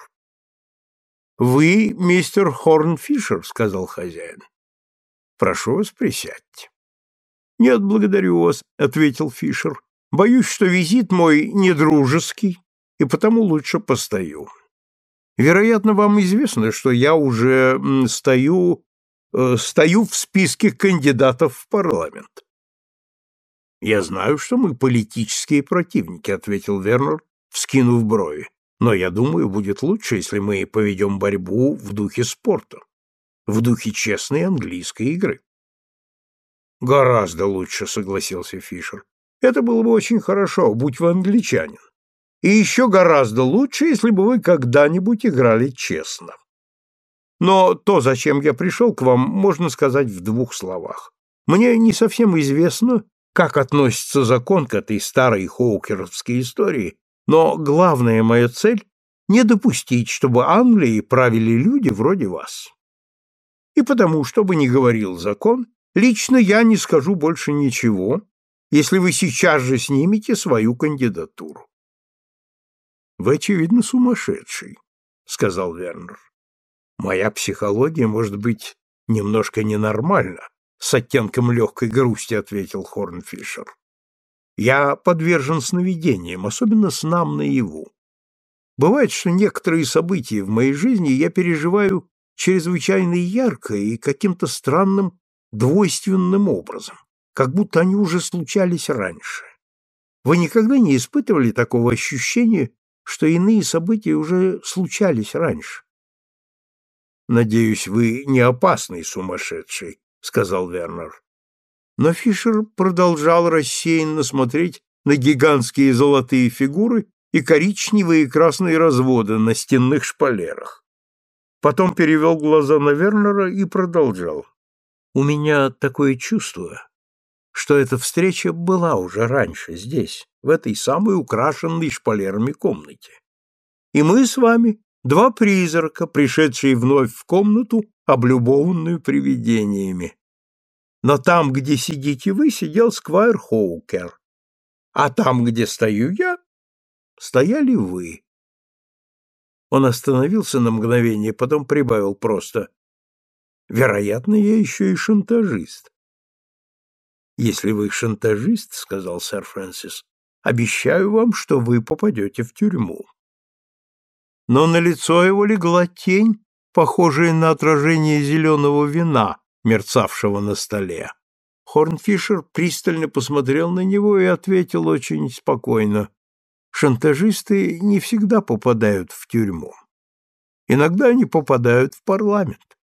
«Вы мистер Хорнфишер», — сказал хозяин. «Прошу вас, присядьте». «Нет, благодарю вас», — ответил Фишер. «Боюсь, что визит мой недружеский, и потому лучше постою. Вероятно, вам известно, что я уже стою, э, стою в списке кандидатов в парламент». «Я знаю, что мы политические противники», — ответил Вернер, вскинув брови. Но я думаю, будет лучше, если мы поведем борьбу в духе спорта, в духе честной английской игры. Гораздо лучше, согласился Фишер. Это было бы очень хорошо, будь вы англичанин. И еще гораздо лучше, если бы вы когда-нибудь играли честно. Но то, зачем я пришел к вам, можно сказать в двух словах. Мне не совсем известно, как относится закон к этой старой хоукеровской истории, но главная моя цель — не допустить, чтобы Англией правили люди вроде вас. И потому, что бы ни говорил закон, лично я не скажу больше ничего, если вы сейчас же снимете свою кандидатуру. — Вы, очевидно, сумасшедший, — сказал Вернер. — Моя психология, может быть, немножко ненормальна, — с оттенком легкой грусти ответил Хорнфишер. Я подвержен сновидениям, особенно снам наяву. Бывает, что некоторые события в моей жизни я переживаю чрезвычайно ярко и каким-то странным двойственным образом, как будто они уже случались раньше. Вы никогда не испытывали такого ощущения, что иные события уже случались раньше? Надеюсь, вы не опасный сумасшедший, сказал Вернер. Но Фишер продолжал рассеянно смотреть на гигантские золотые фигуры и коричневые и красные разводы на стенных шпалерах. Потом перевел глаза на Вернера и продолжал. «У меня такое чувство, что эта встреча была уже раньше здесь, в этой самой украшенной шпалерами комнате. И мы с вами два призрака, пришедшие вновь в комнату, облюбованную привидениями но там, где сидите вы, сидел Сквайр Хоукер, а там, где стою я, стояли вы. Он остановился на мгновение, потом прибавил просто. Вероятно, я еще и шантажист. Если вы шантажист, — сказал сэр Фрэнсис, — обещаю вам, что вы попадете в тюрьму. Но на лицо его легла тень, похожая на отражение зеленого вина, мерцавшего на столе. Хорнфишер пристально посмотрел на него и ответил очень спокойно. Шантажисты не всегда попадают в тюрьму. Иногда они попадают в парламент.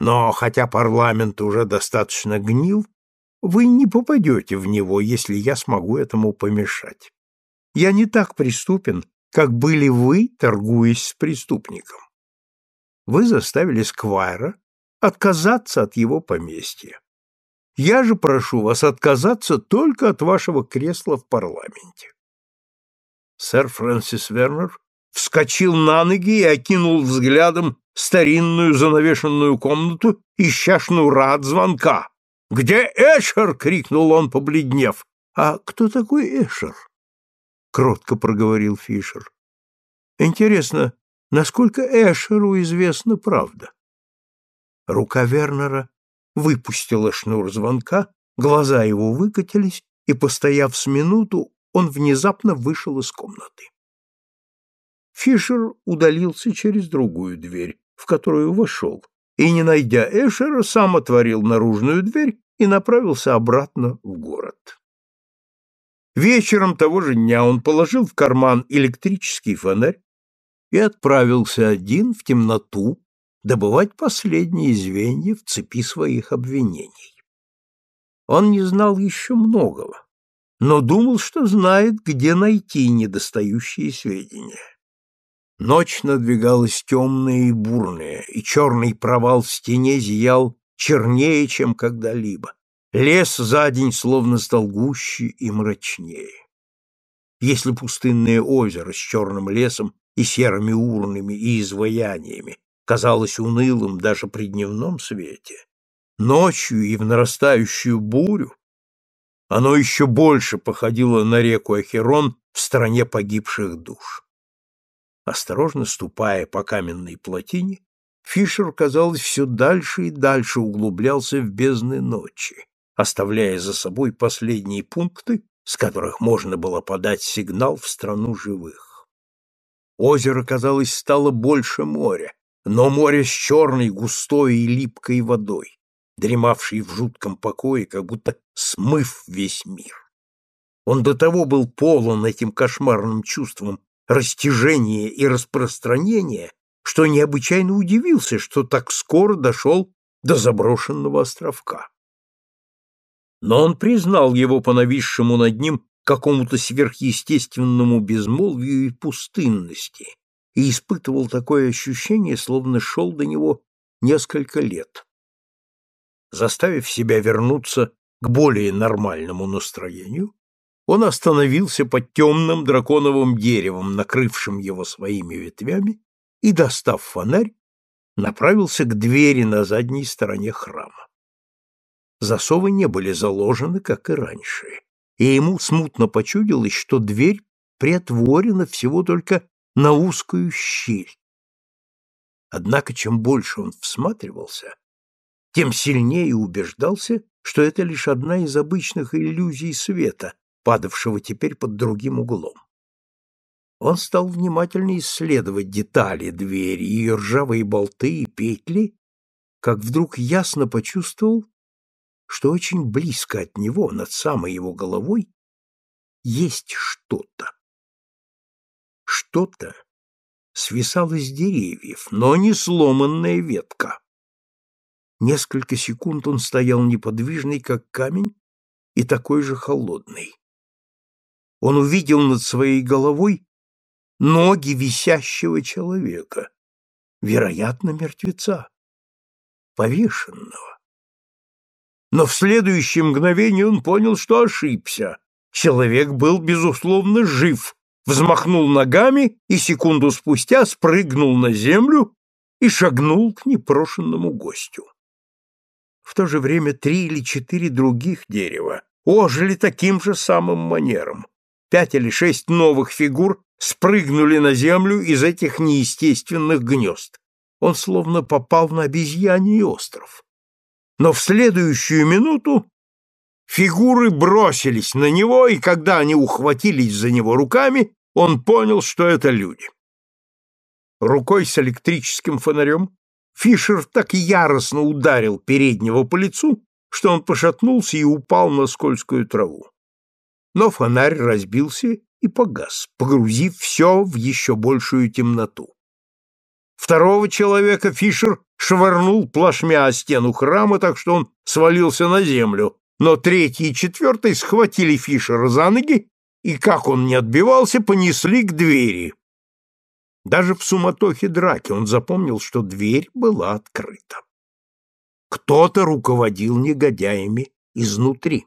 Но хотя парламент уже достаточно гнил, вы не попадете в него, если я смогу этому помешать. Я не так преступен, как были вы, торгуясь с преступником. Вы заставили Сквайра отказаться от его поместья. Я же прошу вас отказаться только от вашего кресла в парламенте. Сэр Фрэнсис Вернер вскочил на ноги и окинул взглядом старинную занавешенную комнату, ища шнура от звонка. «Где Эшер?» — крикнул он, побледнев. А кто такой Эшер? кротко проговорил Фишер. Интересно, насколько Эшеру известна правда? Рука Вернера выпустила шнур звонка, глаза его выкатились, и, постояв с минуту, он внезапно вышел из комнаты. Фишер удалился через другую дверь, в которую вошел, и, не найдя Эшера, сам отворил наружную дверь и направился обратно в город. Вечером того же дня он положил в карман электрический фонарь и отправился один в темноту добывать последние звенья в цепи своих обвинений. Он не знал еще многого, но думал, что знает, где найти недостающие сведения. Ночь надвигалась темная и бурная, и черный провал в стене зиял чернее, чем когда-либо. Лес за день словно стал гуще и мрачнее. Если пустынное озеро с черным лесом и серыми урнами и изваяниями казалось унылым даже при дневном свете, ночью и в нарастающую бурю оно еще больше походило на реку Ахерон в стране погибших душ. Осторожно ступая по каменной плотине, Фишер, казалось, все дальше и дальше углублялся в бездны ночи, оставляя за собой последние пункты, с которых можно было подать сигнал в страну живых. Озеро, казалось, стало больше моря, но море с черной, густой и липкой водой, дремавшей в жутком покое, как будто смыв весь мир. Он до того был полон этим кошмарным чувством растяжения и распространения, что необычайно удивился, что так скоро дошел до заброшенного островка. Но он признал его по нависшему над ним какому-то сверхъестественному безмолвию и пустынности, и испытывал такое ощущение, словно шел до него несколько лет. Заставив себя вернуться к более нормальному настроению, он остановился под темным драконовым деревом, накрывшим его своими ветвями, и, достав фонарь, направился к двери на задней стороне храма. Засовы не были заложены, как и раньше, и ему смутно почудилось, что дверь приотворена всего только на узкую щель. Однако чем больше он всматривался, тем сильнее убеждался, что это лишь одна из обычных иллюзий света, падавшего теперь под другим углом. Он стал внимательно исследовать детали двери, ее ржавые болты и петли, как вдруг ясно почувствовал, что очень близко от него, над самой его головой, есть что-то. Что-то свисало с деревьев, но не сломанная ветка. Несколько секунд он стоял неподвижный, как камень, и такой же холодный. Он увидел над своей головой ноги висящего человека, вероятно, мертвеца, повешенного. Но в следующее мгновение он понял, что ошибся. Человек был, безусловно, жив, взмахнул ногами и секунду спустя спрыгнул на землю и шагнул к непрошенному гостю. В то же время три или четыре других дерева ожили таким же самым манером. Пять или шесть новых фигур спрыгнули на землю из этих неестественных гнезд. Он словно попал на обезьяний остров. Но в следующую минуту Фигуры бросились на него, и когда они ухватились за него руками, он понял, что это люди. Рукой с электрическим фонарем Фишер так яростно ударил переднего по лицу, что он пошатнулся и упал на скользкую траву. Но фонарь разбился и погас, погрузив все в еще большую темноту. Второго человека Фишер швырнул плашмя о стену храма, так что он свалился на землю, но третий и четвертый схватили Фишера за ноги и, как он не отбивался, понесли к двери. Даже в суматохе драки он запомнил, что дверь была открыта. Кто-то руководил негодяями изнутри.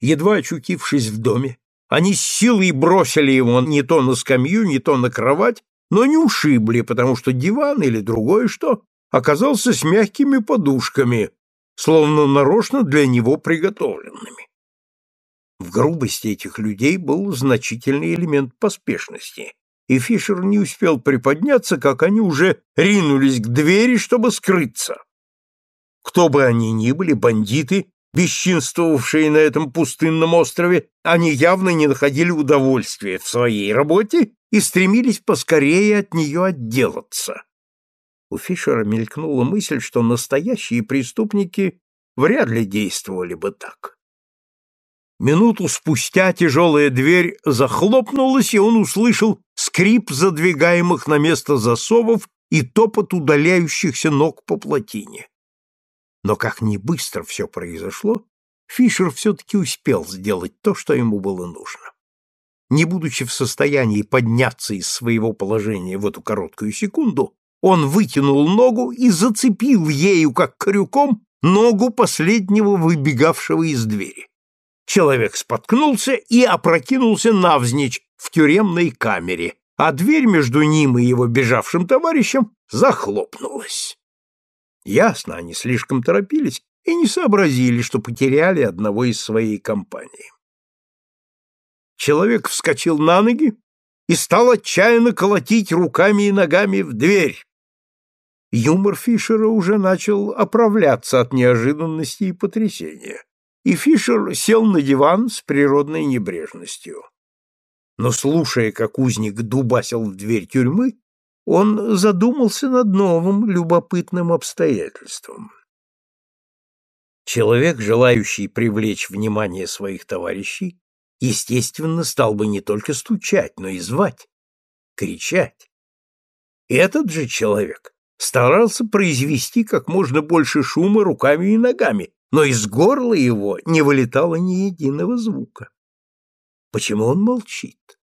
Едва очутившись в доме, они с силой бросили его не то на скамью, не то на кровать, но не ушибли, потому что диван или другое что оказался с мягкими подушками, словно нарочно для него приготовленными. В грубости этих людей был значительный элемент поспешности, и Фишер не успел приподняться, как они уже ринулись к двери, чтобы скрыться. Кто бы они ни были, бандиты, бесчинствовавшие на этом пустынном острове, они явно не находили удовольствия в своей работе и стремились поскорее от нее отделаться. У Фишера мелькнула мысль, что настоящие преступники вряд ли действовали бы так. Минуту спустя тяжелая дверь захлопнулась, и он услышал скрип задвигаемых на место засовов и топот удаляющихся ног по плотине. Но как ни быстро все произошло, Фишер все-таки успел сделать то, что ему было нужно. Не будучи в состоянии подняться из своего положения в эту короткую секунду, он вытянул ногу и зацепил ею, как крюком, ногу последнего выбегавшего из двери. Человек споткнулся и опрокинулся навзничь в тюремной камере, а дверь между ним и его бежавшим товарищем захлопнулась. Ясно, они слишком торопились и не сообразили, что потеряли одного из своей компании. Человек вскочил на ноги и стал отчаянно колотить руками и ногами в дверь. Юмор Фишера уже начал оправляться от неожиданности и потрясения и Фишер сел на диван с природной небрежностью. Но, слушая, как узник дубасил в дверь тюрьмы, он задумался над новым любопытным обстоятельством. Человек, желающий привлечь внимание своих товарищей, естественно, стал бы не только стучать, но и звать, кричать. Этот же человек старался произвести как можно больше шума руками и ногами, но из горла его не вылетало ни единого звука. Почему он молчит?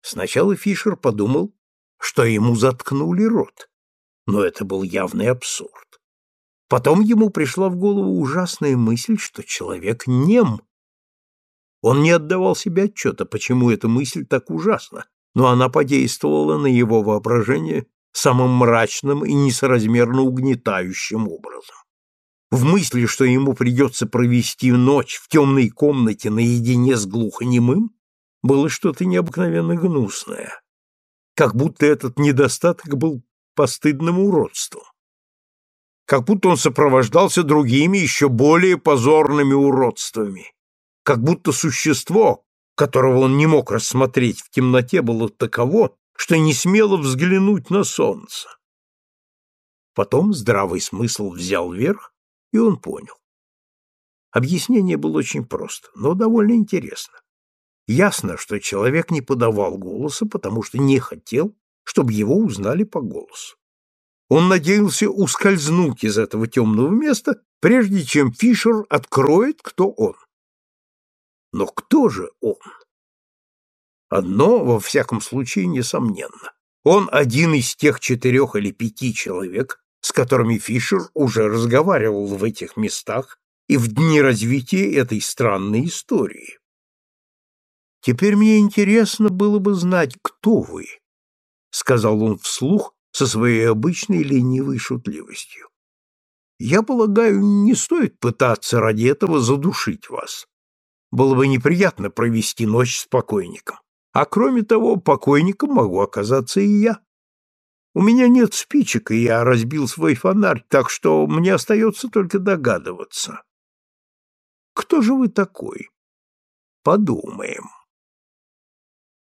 Сначала Фишер подумал, что ему заткнули рот, но это был явный абсурд. Потом ему пришла в голову ужасная мысль, что человек нем. Он не отдавал себе отчета, почему эта мысль так ужасна, но она подействовала на его воображение самым мрачным и несоразмерно угнетающим образом. В мысли, что ему придется провести ночь в темной комнате наедине с глухонемым, было что-то необыкновенно гнусное. Как будто этот недостаток был постыдным уродством. Как будто он сопровождался другими, еще более позорными уродствами. Как будто существо, которого он не мог рассмотреть в темноте, было таково, что не смело взглянуть на солнце. Потом здравый смысл взял верх, и он понял. Объяснение было очень просто, но довольно интересно. Ясно, что человек не подавал голоса, потому что не хотел, чтобы его узнали по голосу. Он надеялся ускользнуть из этого темного места, прежде чем Фишер откроет, кто он. Но кто же он? Одно, во всяком случае, несомненно. Он один из тех четырех или пяти человек, с которыми Фишер уже разговаривал в этих местах и в дни развития этой странной истории. «Теперь мне интересно было бы знать, кто вы», — сказал он вслух со своей обычной ленивой шутливостью. «Я полагаю, не стоит пытаться ради этого задушить вас. Было бы неприятно провести ночь с покойником. А кроме того, покойником могу оказаться и я. У меня нет спичек, и я разбил свой фонарь, так что мне остается только догадываться. Кто же вы такой? Подумаем.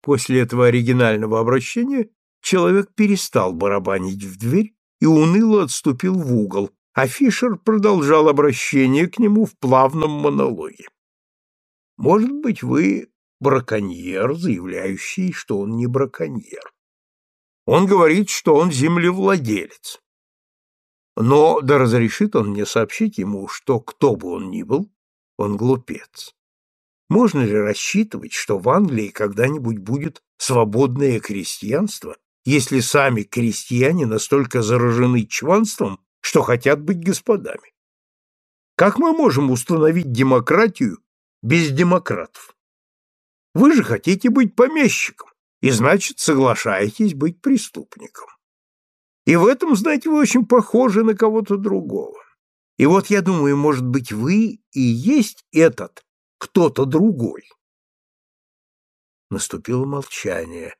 После этого оригинального обращения человек перестал барабанить в дверь и уныло отступил в угол, а Фишер продолжал обращение к нему в плавном монологе. Может быть, вы браконьер, заявляющий, что он не браконьер. Он говорит, что он землевладелец. Но да разрешит он мне сообщить ему, что кто бы он ни был, он глупец. Можно ли рассчитывать, что в Англии когда-нибудь будет свободное крестьянство, если сами крестьяне настолько заражены чванством, что хотят быть господами? Как мы можем установить демократию без демократов? Вы же хотите быть помещиком и, значит, соглашаетесь быть преступником. И в этом, знаете, вы очень похожи на кого-то другого. И вот я думаю, может быть, вы и есть этот кто-то другой. Наступило молчание,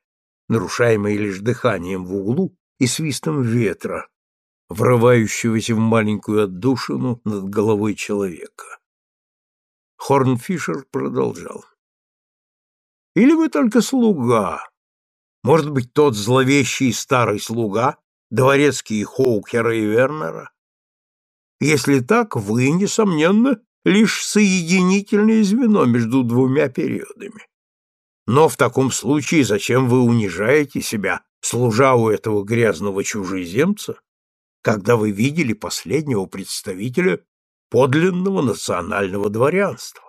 нарушаемое лишь дыханием в углу и свистом ветра, врывающегося в маленькую отдушину над головой человека. Хорнфишер продолжал. «Или вы только слуга? Может быть, тот зловещий старый слуга, дворецкий Хоукера и Вернера? Если так, вы, несомненно, лишь соединительное звено между двумя периодами. Но в таком случае зачем вы унижаете себя, служа у этого грязного чужеземца, когда вы видели последнего представителя подлинного национального дворянства?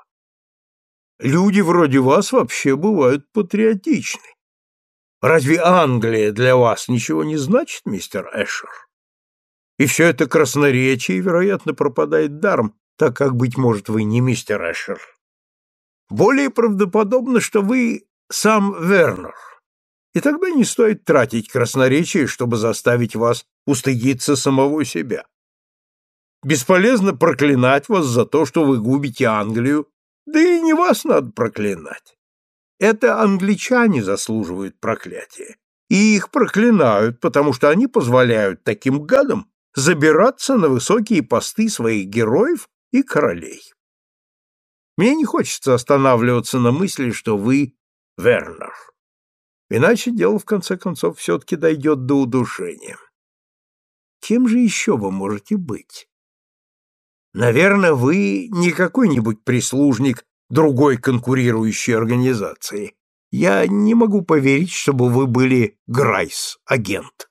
Люди вроде вас вообще бывают патриотичны. Разве Англия для вас ничего не значит, мистер Эшер? И все это красноречие, вероятно, пропадает даром, так как, быть может, вы не мистер Эшер. Более правдоподобно, что вы сам Вернер. И тогда не стоит тратить красноречие, чтобы заставить вас устыдиться самого себя. Бесполезно проклинать вас за то, что вы губите Англию, да и не вас надо проклинать. Это англичане заслуживают проклятия, и их проклинают, потому что они позволяют таким гадам забираться на высокие посты своих героев и королей. Мне не хочется останавливаться на мысли, что вы Вернер. Иначе дело, в конце концов, все-таки дойдет до удушения. Кем же еще вы можете быть? Наверное, вы не какой-нибудь прислужник другой конкурирующей организации. Я не могу поверить, чтобы вы были Грайс, агент.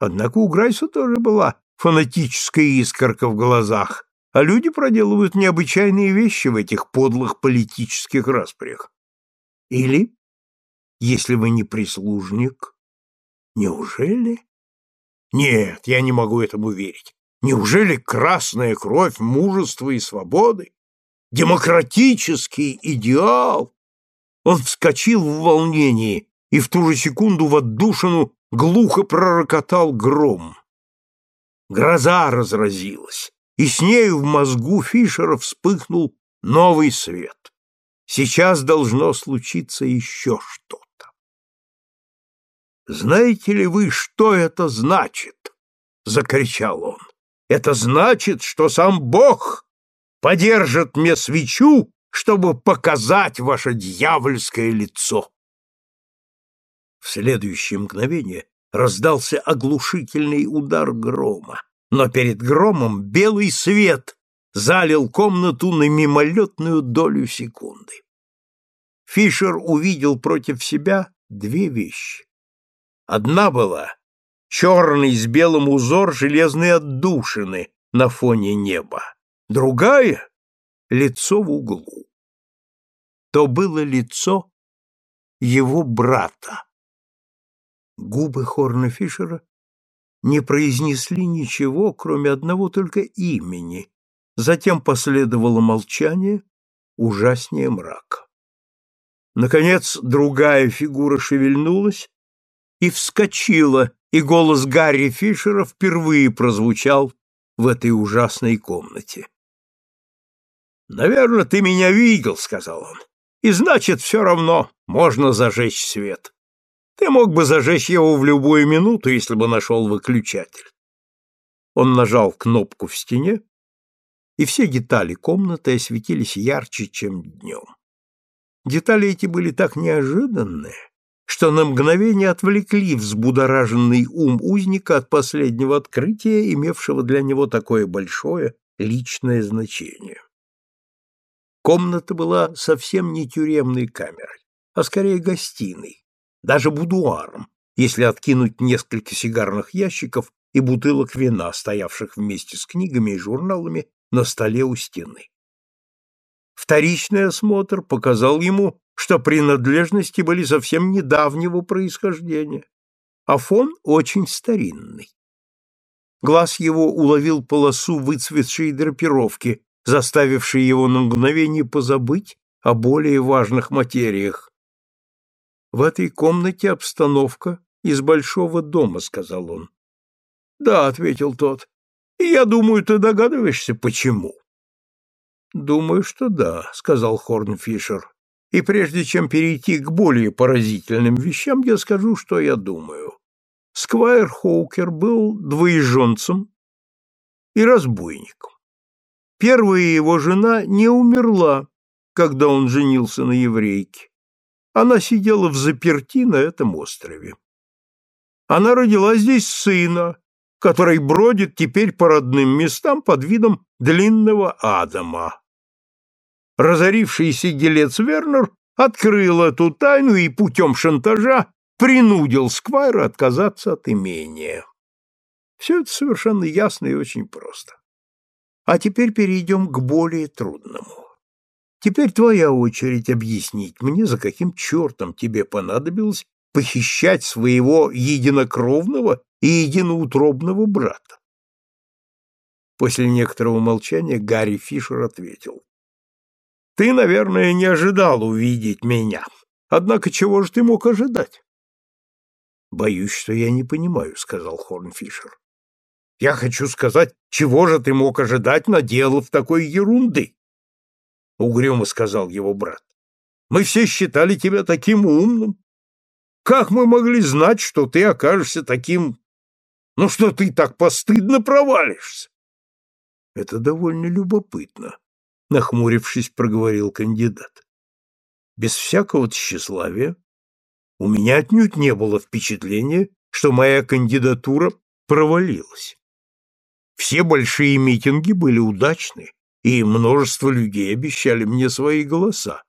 Однако у Грайса тоже была фанатическая искорка в глазах, а люди проделывают необычайные вещи в этих подлых политических распрях. Или, если вы не прислужник, неужели? Нет, я не могу этому верить. Неужели красная кровь мужества и свободы? Демократический идеал? Он вскочил в волнении, и в ту же секунду в отдушину глухо пророкотал гром. Гроза разразилась и с нею в мозгу Фишера вспыхнул новый свет. Сейчас должно случиться еще что-то. «Знаете ли вы, что это значит?» — закричал он. «Это значит, что сам Бог подержит мне свечу, чтобы показать ваше дьявольское лицо». В следующее мгновение раздался оглушительный удар грома но перед громом белый свет залил комнату на мимолетную долю секунды. Фишер увидел против себя две вещи. Одна была черный с белым узор железной отдушины на фоне неба, другая — лицо в углу. То было лицо его брата. Губы Хорна Фишера не произнесли ничего, кроме одного только имени. Затем последовало молчание, ужаснее мрак. Наконец другая фигура шевельнулась и вскочила, и голос Гарри Фишера впервые прозвучал в этой ужасной комнате. «Наверное, ты меня видел», — сказал он, — «и значит, все равно можно зажечь свет». Ты мог бы зажечь его в любую минуту, если бы нашел выключатель. Он нажал кнопку в стене, и все детали комнаты осветились ярче, чем днем. Детали эти были так неожиданные, что на мгновение отвлекли взбудораженный ум узника от последнего открытия, имевшего для него такое большое личное значение. Комната была совсем не тюремной камерой, а скорее гостиной, даже будуаром, если откинуть несколько сигарных ящиков и бутылок вина, стоявших вместе с книгами и журналами на столе у стены. Вторичный осмотр показал ему, что принадлежности были совсем недавнего происхождения, а фон очень старинный. Глаз его уловил полосу выцветшей драпировки, заставившей его на мгновение позабыть о более важных материях, в этой комнате обстановка из большого дома, сказал он. Да, ответил тот. И я думаю, ты догадываешься, почему. Думаю, что да, сказал Хорнфишер. И прежде чем перейти к более поразительным вещам, я скажу, что я думаю. Сквайр Хоукер был двоеженцем и разбойником. Первая его жена не умерла, когда он женился на еврейке. Она сидела в заперти на этом острове. Она родила здесь сына, который бродит теперь по родным местам под видом длинного Адама. Разорившийся делец Вернер открыл эту тайну и путем шантажа принудил Сквайра отказаться от имения. Все это совершенно ясно и очень просто. А теперь перейдем к более трудному. Теперь твоя очередь объяснить мне, за каким чертом тебе понадобилось похищать своего единокровного и единоутробного брата. После некоторого молчания Гарри Фишер ответил. «Ты, наверное, не ожидал увидеть меня. Однако чего же ты мог ожидать?» «Боюсь, что я не понимаю», — сказал Хорнфишер. «Я хочу сказать, чего же ты мог ожидать, наделав такой ерунды?» Угрюмо сказал его брат. «Мы все считали тебя таким умным. Как мы могли знать, что ты окажешься таким... Ну, что ты так постыдно провалишься?» «Это довольно любопытно», — нахмурившись, проговорил кандидат. «Без всякого тщеславия у меня отнюдь не было впечатления, что моя кандидатура провалилась. Все большие митинги были удачны, и множество людей обещали мне свои голоса.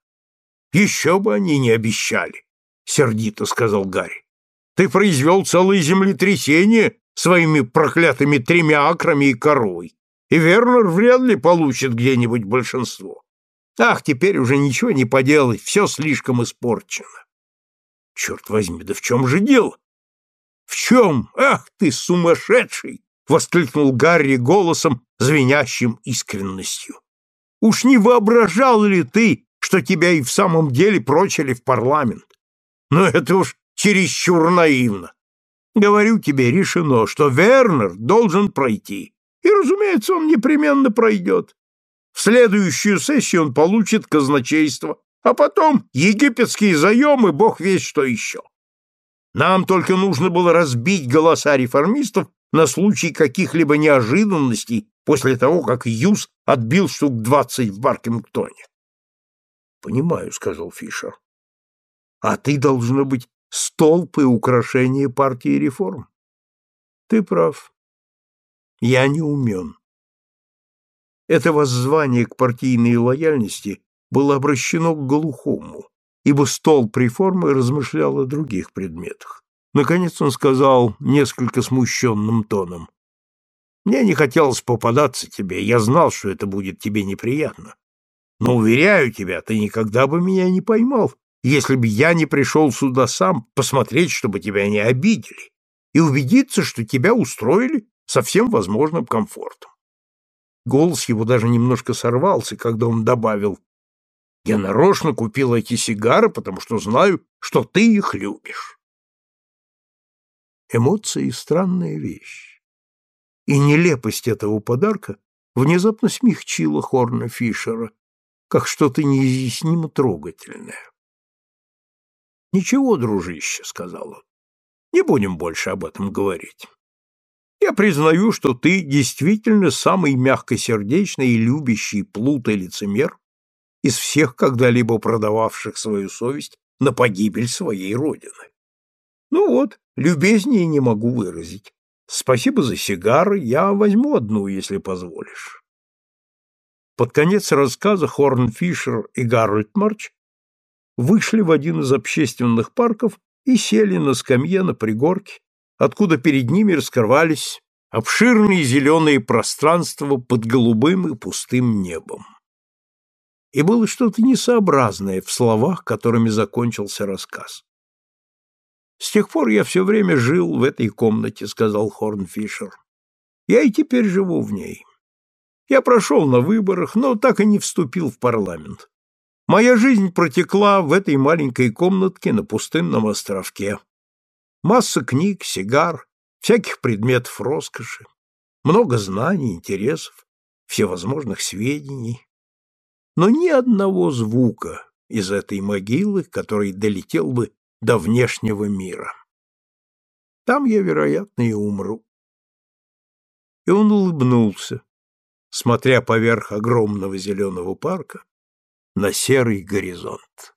Еще бы они не обещали, сердито сказал Гарри. Ты произвел целое землетрясение своими проклятыми тремя акрами и коровой, и Вернер вряд ли получит где-нибудь большинство. Ах, теперь уже ничего не поделать, все слишком испорчено. Черт возьми, да в чем же дело? В чем? Ах ты, сумасшедший! Воскликнул Гарри голосом, звенящим искренностью. Уж не воображал ли ты, что тебя и в самом деле прочили в парламент? Но это уж чересчур наивно. Говорю тебе, решено, что Вернер должен пройти. И, разумеется, он непременно пройдет. В следующую сессию он получит казначейство, а потом египетские заемы, бог весь что еще. Нам только нужно было разбить голоса реформистов на случай каких-либо неожиданностей после того, как Юс отбил штук двадцать в Баркингтоне. — Понимаю, — сказал Фишер. — А ты, должно быть, столб и украшение партии реформ. Ты прав. Я не умен. Это воззвание к партийной лояльности было обращено к глухому, ибо стол реформы размышлял о других предметах. Наконец он сказал несколько смущенным тоном. «Мне не хотелось попадаться тебе, я знал, что это будет тебе неприятно. Но, уверяю тебя, ты никогда бы меня не поймал, если бы я не пришел сюда сам посмотреть, чтобы тебя не обидели, и убедиться, что тебя устроили со всем возможным комфортом. Голос его даже немножко сорвался, когда он добавил я нарочно купил эти сигары, потому что знаю, что ты их любишь. Эмоции — странная вещь. И нелепость этого подарка внезапно смягчила Хорна Фишера, как что-то неизъяснимо трогательное. «Ничего, дружище», — сказал он, — «не будем больше об этом говорить. Я признаю, что ты действительно самый мягкосердечный и любящий плут и лицемер, из всех когда-либо продававших свою совесть на погибель своей родины. Ну вот, любезнее не могу выразить. Спасибо за сигары, я возьму одну, если позволишь. Под конец рассказа Хорн Фишер и Гарольд Марч вышли в один из общественных парков и сели на скамье на пригорке, откуда перед ними раскрывались обширные зеленые пространства под голубым и пустым небом и было что-то несообразное в словах, которыми закончился рассказ. «С тех пор я все время жил в этой комнате», — сказал Хорнфишер. «Я и теперь живу в ней. Я прошел на выборах, но так и не вступил в парламент. Моя жизнь протекла в этой маленькой комнатке на пустынном островке. Масса книг, сигар, всяких предметов роскоши, много знаний, интересов, всевозможных сведений. но ни одного звука из этой могилы, который долетел бы до внешнего мира. Там я, вероятно, и умру. И он улыбнулся, смотря поверх огромного зеленого парка на серый горизонт.